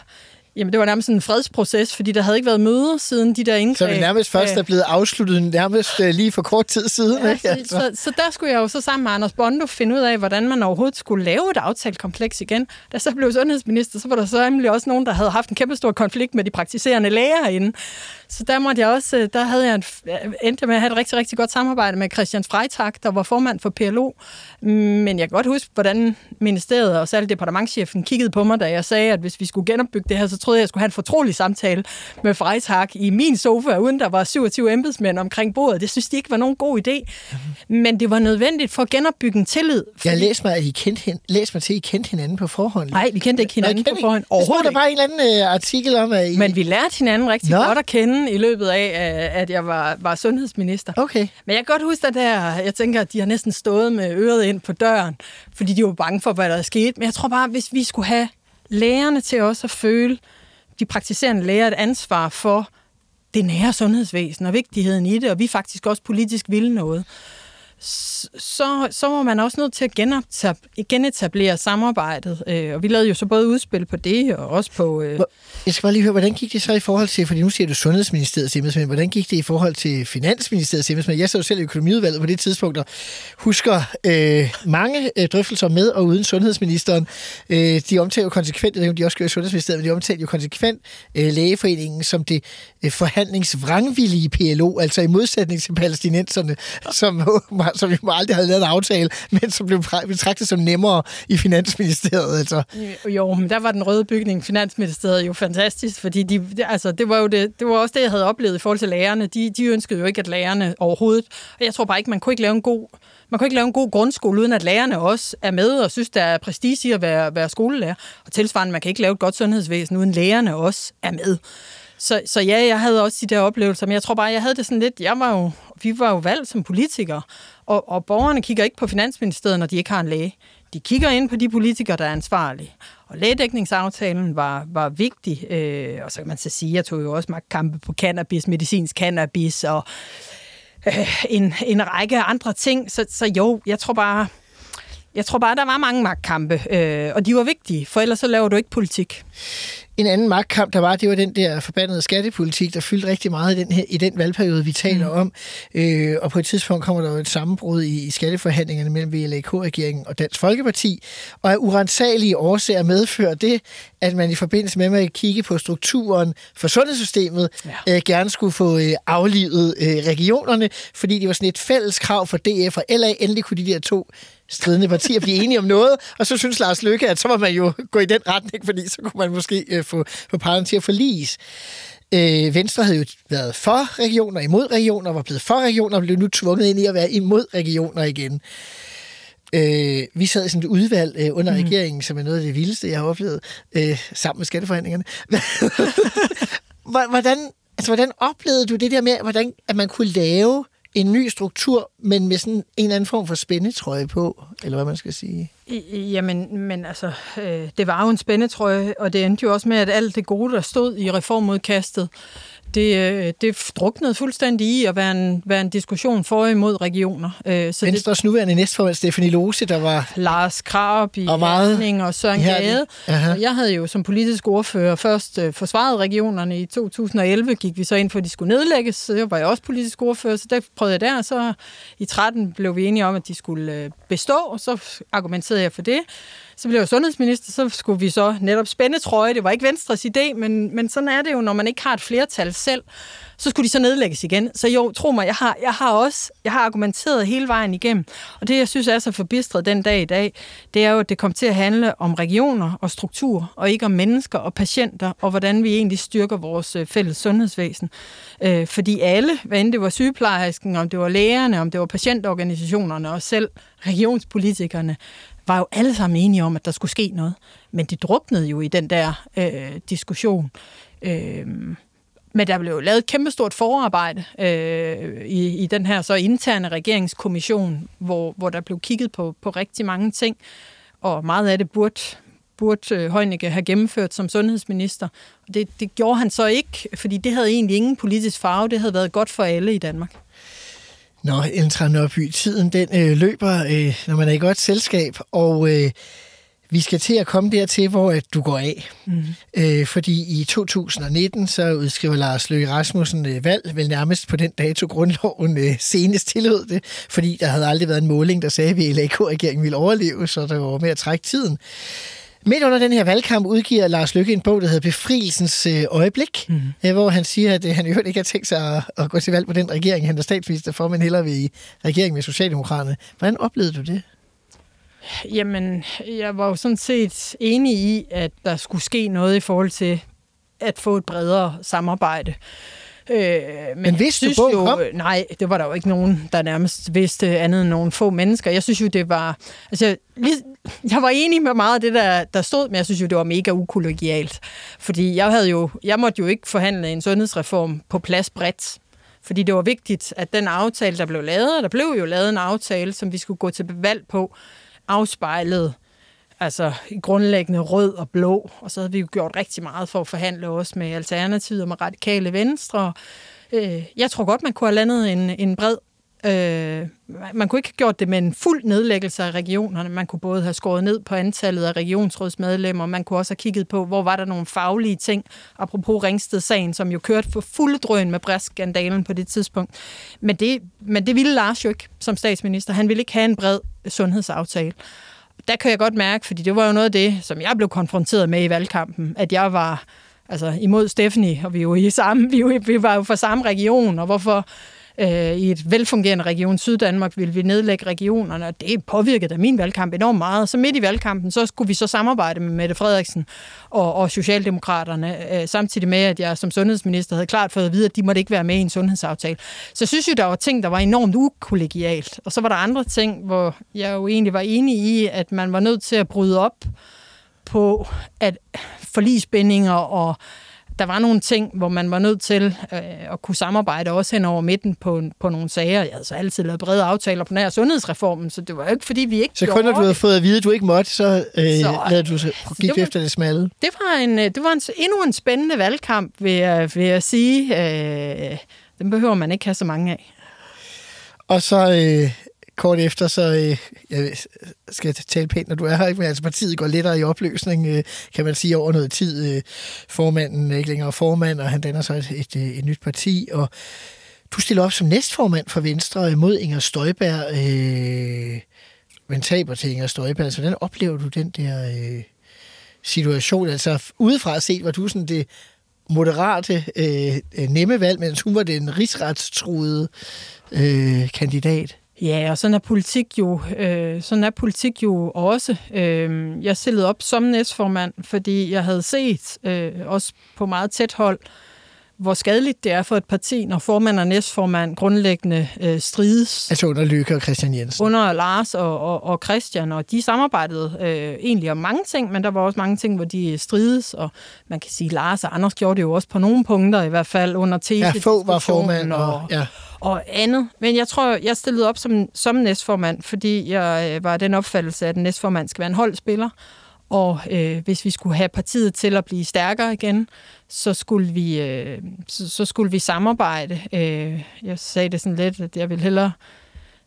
Jamen, det var nærmest en fredsproces, fordi der havde ikke været møder siden de der indgreb. Så det nærmest først er blevet afsluttet nærmest øh, lige for kort tid siden, ja, ikke? Altså. Så, så der skulle jeg jo så sammen med Anders Bondo finde ud af, hvordan man overhovedet skulle lave et aftalekompleks igen. Da så blev sundhedsminister, så var der så nemlig også nogen, der havde haft en kæmpe stor konflikt med de praktiserende læger herinde. Så der måtte jeg også, øh, der havde jeg en, endte med at have et rigtig, rigtig godt samarbejde med Christian Freitag, der var formand for PLO. Men jeg kan godt huske, hvordan ministeriet og særligt departementchefen kiggede på mig, da jeg sagde, at hvis vi skulle genopbygge det her, så troede jeg, jeg skulle have en fortrolig samtale med Freitag i min sofa, uden der var 27 embedsmænd omkring bordet. Det synes de ikke var nogen god idé. Men det var nødvendigt for at genopbygge en tillid. Jeg læste mig, at I kendte, hin- læste mig til, at I kendte hinanden på forhånd. Nej, vi kendte ikke hinanden kendte på forhånd. Overhovedet der bare en eller anden øh, artikel om, at I... Men vi lærte hinanden rigtig Nå. Nå. godt at kende i løbet af, øh, at jeg var, var sundhedsminister. Okay. Men jeg kan godt huske det der, jeg tænker, at de har næsten stået med øret ind på døren, fordi de var bange for, hvad der skete. Men jeg tror bare, hvis vi skulle have lægerne til også at føle, de praktiserende læger et ansvar for det nære sundhedsvæsen og vigtigheden i det, og vi faktisk også politisk ville noget, så, så var man også nødt til at genetablere samarbejdet. Øh, og vi lavede jo så både udspil på det, og også på... Øh, Jeg skal bare lige høre, hvordan gik det så i forhold til, fordi nu siger du Sundhedsministeriets embedsmænd, hvordan gik det i forhold til Finansministeriets embedsmænd? Jeg sad jo selv i økonomiudvalget på det tidspunkt, og husker øh, mange øh, drøftelser med og uden sundhedsministeren. Øh, de omtaler jo konsekvent, det de også gør i Sundhedsministeriet, men de omtaler jo konsekvent øh, lægeforeningen som det øh, forhandlingsvrangvillige PLO, altså i modsætning til palæstinenserne, som, som jo aldrig havde lavet en aftale, men som blev betragtet som nemmere i Finansministeriet. Altså. Øh, jo, men der var den røde bygning, Finansministeriet, jo fantastisk, fordi de, altså, det, var jo det, det var også det, jeg havde oplevet i forhold til lærerne. De, de ønskede jo ikke, at lærerne overhovedet... Og jeg tror bare ikke, man kunne ikke lave en god... Man kunne ikke lave en god grundskole, uden at lærerne også er med og synes, der er prestige i at være, være skolelærer. Og tilsvarende, man kan ikke lave et godt sundhedsvæsen, uden lærerne også er med. Så, så ja, jeg havde også de der oplevelser, men jeg tror bare, jeg havde det sådan lidt, jeg var jo, vi var jo valgt som politikere, og, og borgerne kigger ikke på Finansministeriet, når de ikke har en læge. De kigger ind på de politikere, der er ansvarlige. Og lægedækningsaftalen var, var vigtig, øh, og så kan man så sige, jeg tog jo også magtkampe på cannabis, medicinsk cannabis og øh, en, en række andre ting. Så, så jo, jeg tror bare, jeg tror bare, der var mange magtkampe, øh, og de var vigtige, for ellers så laver du ikke politik. En anden magtkamp, der var, det var den der forbandede skattepolitik, der fyldte rigtig meget i den, her, i den valgperiode, vi taler mm. om. Øh, og på et tidspunkt kommer der jo et sammenbrud i, i skatteforhandlingerne mellem VLAK-regeringen og Dansk Folkeparti. Og af urensagelige årsager medfører det, at man i forbindelse med at kigge på strukturen for sundhedssystemet, ja. øh, gerne skulle få øh, aflivet øh, regionerne, fordi det var sådan et fælles krav for DF og LA. Endelig kunne de der to stridende partier blive enige om noget, og så synes Lars Løkke, at så må man jo gå i den retning, fordi så kunne man måske øh, få, få parterne til at forliges. Øh, Venstre havde jo været for regioner, imod regioner, var blevet for regioner, og blev nu tvunget ind i at være imod regioner igen. Øh, vi sad i sådan et udvalg øh, under mm. regeringen, som er noget af det vildeste, jeg har oplevet, øh, sammen med skatteforhandlingerne. hvordan, altså, hvordan oplevede du det der med, hvordan, at man kunne lave en ny struktur, men med sådan en eller anden form for spændetrøje på, eller hvad man skal sige? I- Jamen, men altså, øh, det var jo en spændetrøje, og det endte jo også med, at alt det gode, der stod i reformudkastet, det, øh, det druknede fuldstændig i at være en, være en diskussion for og imod regioner. Øh, så det, Venstres nuværende næstformand, Stefanie Lose, der var... Lars Krab i Og meget og Søren. Gade. Og jeg havde jo som politisk ordfører først øh, forsvaret regionerne. I 2011 gik vi så ind for, at de skulle nedlægges. Så jeg var jeg også politisk ordfører, så der prøvede jeg der. Så i 13 blev vi enige om, at de skulle bestå, og så argumenterede jeg for det. Så blev jeg sundhedsminister, så skulle vi så netop spænde trøje. Det var ikke Venstres idé, men, men sådan er det jo, når man ikke har et flertal selv. Så skulle de så nedlægges igen. Så jo, tro mig, jeg har, jeg har også jeg har argumenteret hele vejen igennem. Og det, jeg synes er så forbistret den dag i dag, det er jo, at det kom til at handle om regioner og struktur, og ikke om mennesker og patienter, og hvordan vi egentlig styrker vores øh, fælles sundhedsvæsen. Øh, fordi alle, hvad end det var sygeplejersken, om det var lægerne, om det var patientorganisationerne og selv regionspolitikerne, var jo alle sammen enige om, at der skulle ske noget. Men det druknede jo i den der øh, diskussion. Øh, men der blev jo lavet et kæmpestort forarbejde øh, i, i den her så interne regeringskommission, hvor, hvor der blev kigget på, på rigtig mange ting, og meget af det burde, burde øh, Heunicke have gennemført som sundhedsminister. Det, det gjorde han så ikke, fordi det havde egentlig ingen politisk farve. Det havde været godt for alle i Danmark. Nå, Ellen Tran Nørby, tiden den øh, løber, øh, når man er i godt selskab, og øh, vi skal til at komme dertil, hvor at du går af. Mm. Øh, fordi i 2019, så udskriver Lars Løkke Rasmussen øh, valg, vel nærmest på den dato grundloven øh, senest tillod det, fordi der havde aldrig været en måling, der sagde, at VLAK-regeringen ville overleve, så der var med at trække tiden. Midt under den her valgkamp udgiver Lars Løkke en bog, der hedder Befrielsens øh, øjeblik, mm. hvor han siger, at øh, han i øvrigt ikke har tænkt sig at, at gå til valg på den regering, han er statsminister for, men hellere vil i regering med Socialdemokraterne. Hvordan oplevede du det? Jamen, jeg var jo sådan set enig i, at der skulle ske noget i forhold til at få et bredere samarbejde. Øh, men, Men vidste du, synes bogen jo, kom? Nej, det var der jo ikke nogen, der nærmest vidste andet end nogle få mennesker. Jeg synes jo, det var... Altså, lige, jeg var enig med meget af det, der, der stod, men jeg synes jo, det var mega ukollegialt. Fordi jeg, havde jo, jeg måtte jo ikke forhandle en sundhedsreform på plads bredt. Fordi det var vigtigt, at den aftale, der blev lavet, og der blev jo lavet en aftale, som vi skulle gå til valg på, afspejlede altså grundlæggende rød og blå. Og så havde vi jo gjort rigtig meget for at forhandle også med Alternativet og med Radikale Venstre. Øh, jeg tror godt, man kunne have landet en, en bred... Øh, man kunne ikke have gjort det med en fuld nedlæggelse af regionerne. Man kunne både have skåret ned på antallet af regionsrådsmedlemmer, man kunne også have kigget på, hvor var der nogle faglige ting, apropos Ringsted-sagen, som jo kørte for fuld drøn med bræskandalen på det tidspunkt. Men det, men det ville Lars jo ikke som statsminister. Han ville ikke have en bred sundhedsaftale der kan jeg godt mærke, fordi det var jo noget af det, som jeg blev konfronteret med i valgkampen, at jeg var altså, imod Stephanie, og vi, er jo i samme, vi, er jo, vi var jo fra samme region, og hvorfor øh, i et velfungerende region Syddanmark ville vi nedlægge regionerne, og det påvirkede da min valgkamp enormt meget. Så midt i valgkampen, så skulle vi så samarbejde med Mette Frederiksen og, og Socialdemokraterne, øh, samtidig med, at jeg som sundhedsminister havde klart fået at vide, at de måtte ikke være med i en sundhedsaftale. Så jeg synes jo, der var ting, der var enormt ukollegialt. Og så var der andre ting, hvor jeg jo egentlig var enig i, at man var nødt til at bryde op på at forligsbindinger og der var nogle ting, hvor man var nødt til øh, at kunne samarbejde også hen over midten på, på nogle sager. Jeg havde så altid lavet brede aftaler på nær sundhedsreformen, så det var jo ikke, fordi vi ikke Så kun når du havde fået at vide, at du ikke måtte, så, øh, Så, så du, så gik det var- efter det smalle. Det var, en, øh, det var en, endnu en spændende valgkamp, vil jeg, vil jeg sige. Øh, den behøver man ikke have så mange af. Og så øh, kort efter, så øh, jeg skal tale pænt, når du er her, ikke? men altså partiet går lettere i opløsning, øh, kan man sige, over noget tid. Øh, formanden er ikke længere formand, og han danner så et, et, øh, et, nyt parti, og du stiller op som næstformand for Venstre øh, mod Inger Støjberg, øh, men taber til Inger Støjberg. Så hvordan oplever du den der øh, situation? Altså udefra set, var du sådan det moderate, øh, øh, nemme valg, mens hun var den rigsretstruede øh, kandidat. Ja, og sådan er politik jo, øh, sådan er politik jo også. Øh, jeg stillede op som næstformand, fordi jeg havde set, øh, også på meget tæt hold, hvor skadeligt det er for et parti, når formand og næstformand grundlæggende øh, strides. Altså under Lykke og Christian Jensen. under Lars og, og, og Christian, og de samarbejdede øh, egentlig om mange ting, men der var også mange ting, hvor de strides, og man kan sige, Lars og Anders gjorde det jo også på nogle punkter, i hvert fald under tese Ja, få var formand, og, ja og andet. Men jeg tror, jeg stillede op som, som næstformand, fordi jeg øh, var den opfattelse, at en næstformand skal være en holdspiller, og øh, hvis vi skulle have partiet til at blive stærkere igen, så skulle vi, øh, så, så skulle vi samarbejde. Øh, jeg sagde det sådan lidt, at jeg ville hellere,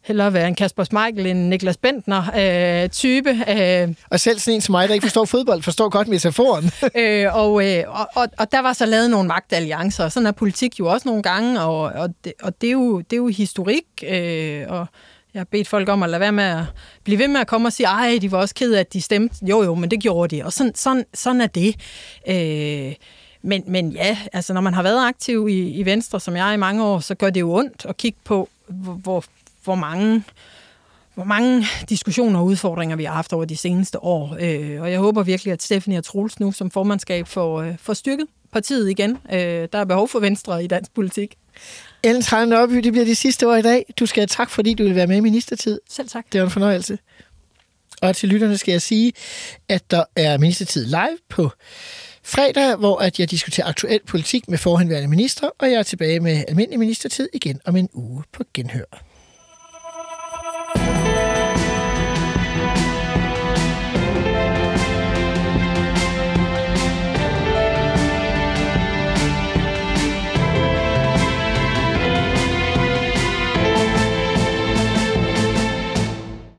hellere være en Kasper Schmeichel end Niklas Bentner øh, type. Øh, Og selv sådan en som mig, der ikke forstår fodbold, forstår godt metaforen. øh, og, øh, og, og, og der var så lavet nogle magtalliancer, og sådan er politik jo også nogle gange, og, og, det, og det, er jo, det er jo historik, øh, og jeg har bedt folk om at lade være med at blive ved med at komme og sige, ej, de var også ked af, at de stemte. Jo, jo, men det gjorde de, og sådan, sådan, sådan er det. Øh, men, men ja, altså når man har været aktiv i, i Venstre, som jeg i mange år, så gør det jo ondt at kigge på, hvor, hvor, hvor mange hvor mange diskussioner og udfordringer vi har haft over de seneste år. Øh, og jeg håber virkelig, at Stephanie og Troels nu som formandskab får, øh, får styrket partiet igen. Øh, der er behov for Venstre i dansk politik. Ellen Trane Nørby, det bliver de sidste år i dag. Du skal have tak, fordi du vil være med i ministertid. Selv tak. Det var en fornøjelse. Og til lytterne skal jeg sige, at der er ministertid live på fredag, hvor at jeg diskuterer aktuel politik med forhenværende minister, og jeg er tilbage med almindelig ministertid igen om en uge på genhør.